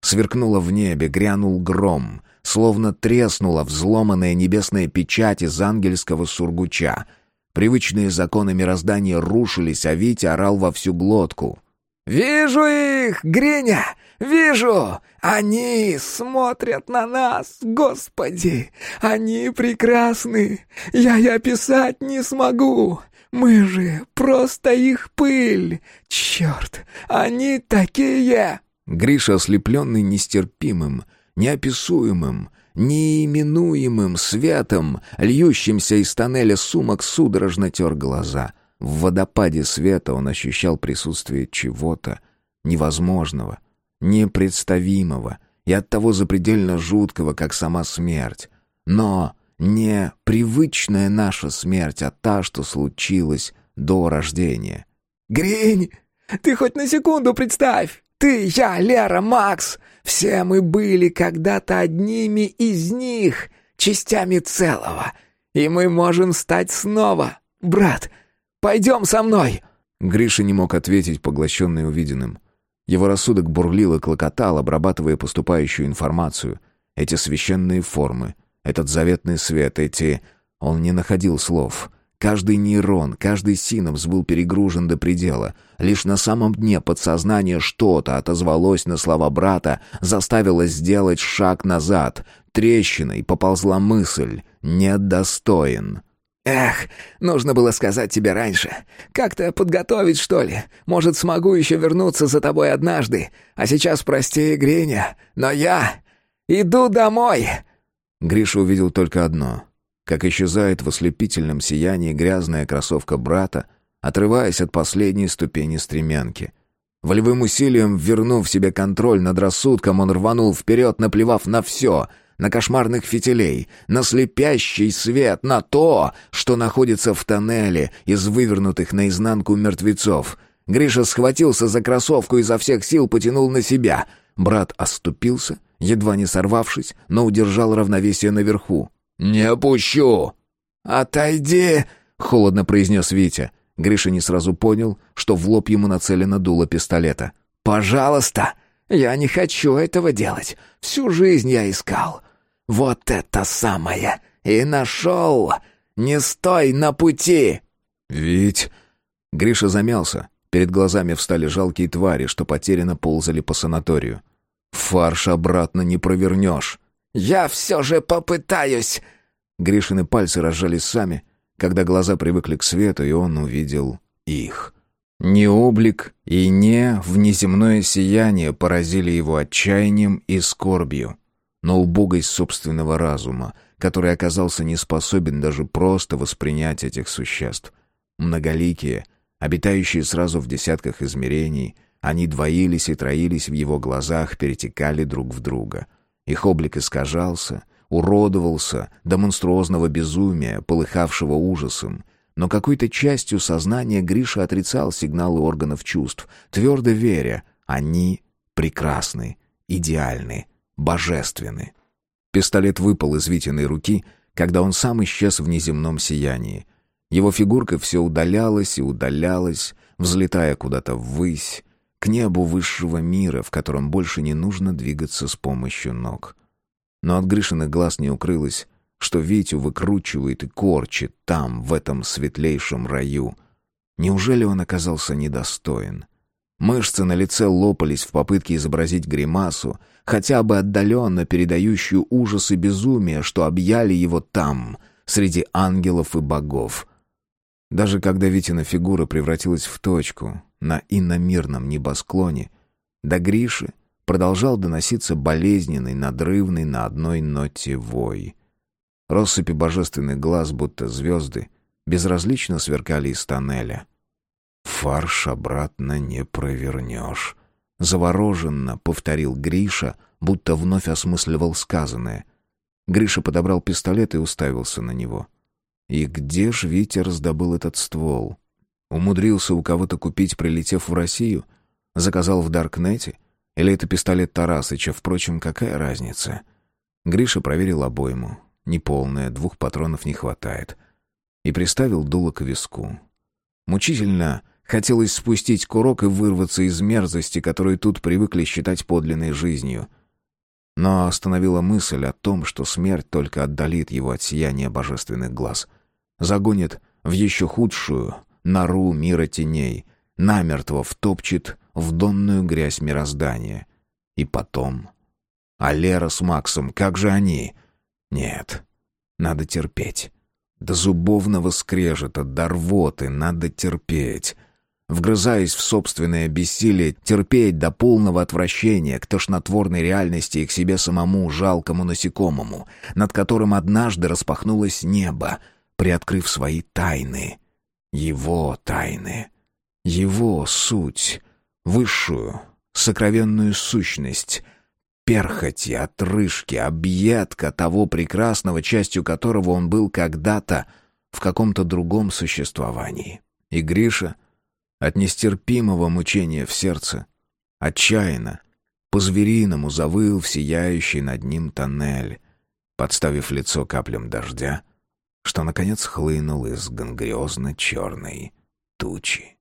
Сверкнуло в небе, грянул гром, словно треснула взломанная небесная печать из ангельского сургуча. Привычные законы мироздания рушились, а Витя орал во всю глотку. «Вижу их, Гриня! Вижу! Они смотрят на нас, Господи! Они прекрасны! Я и описать не смогу! Мы же просто их пыль! Черт! Они такие!» Гриша, ослепленный нестерпимым, неописуемым, неименуемым светом, льющимся из тоннеля сумок, судорожно тер глаза. В водопаде света он ощущал присутствие чего-то невозможного, непредставимого и оттого запредельно жуткого, как сама смерть. Но не привычная наша смерть, а та, что случилась до рождения. «Гринь, ты хоть на секунду представь! Ты, я, Лера, Макс! Все мы были когда-то одними из них, частями целого. И мы можем стать снова. Брат, пойдем со мной!» Гриша не мог ответить, поглощенный увиденным. Его рассудок бурлил и клокотал, обрабатывая поступающую информацию. Эти священные формы, этот заветный свет, эти... Он не находил слов. Каждый нейрон, каждый синапс был перегружен до предела. Лишь на самом дне подсознания что-то отозвалось на слова брата, заставило сделать шаг назад. Трещиной поползла мысль «недостоин». «Эх, нужно было сказать тебе раньше. Как-то подготовить, что ли? Может, смогу еще вернуться за тобой однажды. А сейчас прости, Гриня, но я иду домой!» Гриша увидел только одно как исчезает в ослепительном сиянии грязная кроссовка брата, отрываясь от последней ступени стремянки. Волевым усилием, вернув себе контроль над рассудком, он рванул вперед, наплевав на все, на кошмарных фитилей, на слепящий свет, на то, что находится в тоннеле из вывернутых наизнанку мертвецов. Гриша схватился за кроссовку и изо всех сил потянул на себя. Брат оступился, едва не сорвавшись, но удержал равновесие наверху. «Не опущу!» «Отойди!» — холодно произнес Витя. Гриша не сразу понял, что в лоб ему нацелено дуло пистолета. «Пожалуйста! Я не хочу этого делать. Всю жизнь я искал. Вот это самое! И нашел! Не стой на пути!» «Ведь...» Гриша замялся, Перед глазами встали жалкие твари, что потерянно ползали по санаторию. «Фарш обратно не провернешь!» «Я все же попытаюсь!» Гришины пальцы разжались сами, когда глаза привыкли к свету, и он увидел их. Не облик и не внеземное сияние поразили его отчаянием и скорбью, но убогость собственного разума, который оказался не способен даже просто воспринять этих существ. Многоликие, обитающие сразу в десятках измерений, они двоились и троились в его глазах, перетекали друг в друга. Их облик искажался, уродовался до монструозного безумия, полыхавшего ужасом, но какой-то частью сознания Гриша отрицал сигналы органов чувств, твердо веря, они прекрасны, идеальны, божественны. Пистолет выпал из Витиной руки, когда он сам исчез в неземном сиянии. Его фигурка все удалялась и удалялась, взлетая куда-то ввысь, к небу высшего мира, в котором больше не нужно двигаться с помощью ног. Но от Гришиных глаз не укрылось, что Витю выкручивает и корчит там, в этом светлейшем раю. Неужели он оказался недостоин? Мышцы на лице лопались в попытке изобразить гримасу, хотя бы отдаленно передающую ужас и безумие, что объяли его там, среди ангелов и богов. Даже когда Витина фигура превратилась в точку на иномирном небосклоне, до Гриши продолжал доноситься болезненный, надрывный на одной ноте вой. Россыпи божественных глаз, будто звезды, безразлично сверкали из тоннеля. «Фарш обратно не провернешь», — завороженно повторил Гриша, будто вновь осмысливал сказанное. Гриша подобрал пистолет и уставился на него. И где ж Витя раздобыл этот ствол? Умудрился у кого-то купить, прилетев в Россию? Заказал в Даркнете? Или это пистолет Тарасыча? Впрочем, какая разница? Гриша проверил обойму неполная, двух патронов не хватает. И приставил дуло к виску. Мучительно хотелось спустить курок и вырваться из мерзости, которую тут привыкли считать подлинной жизнью. Но остановила мысль о том, что смерть только отдалит его от сияния божественных глаз. Загонит в еще худшую нору мира теней, намертво втопчет в донную грязь мироздания. И потом... А Лера с Максом, как же они? Нет, надо терпеть. До зубовного скрежета, до рвоты надо терпеть. Вгрызаясь в собственное бессилие, терпеть до полного отвращения к тошнотворной реальности и к себе самому жалкому насекомому, над которым однажды распахнулось небо, приоткрыв свои тайны. Его тайны. Его суть. Высшую, сокровенную сущность — перхоти, отрыжки, объедка того прекрасного, частью которого он был когда-то в каком-то другом существовании. И Гриша от нестерпимого мучения в сердце, отчаянно, по-звериному завыл в сияющий над ним тоннель, подставив лицо каплям дождя, что, наконец, хлынул из гангриозно-черной тучи.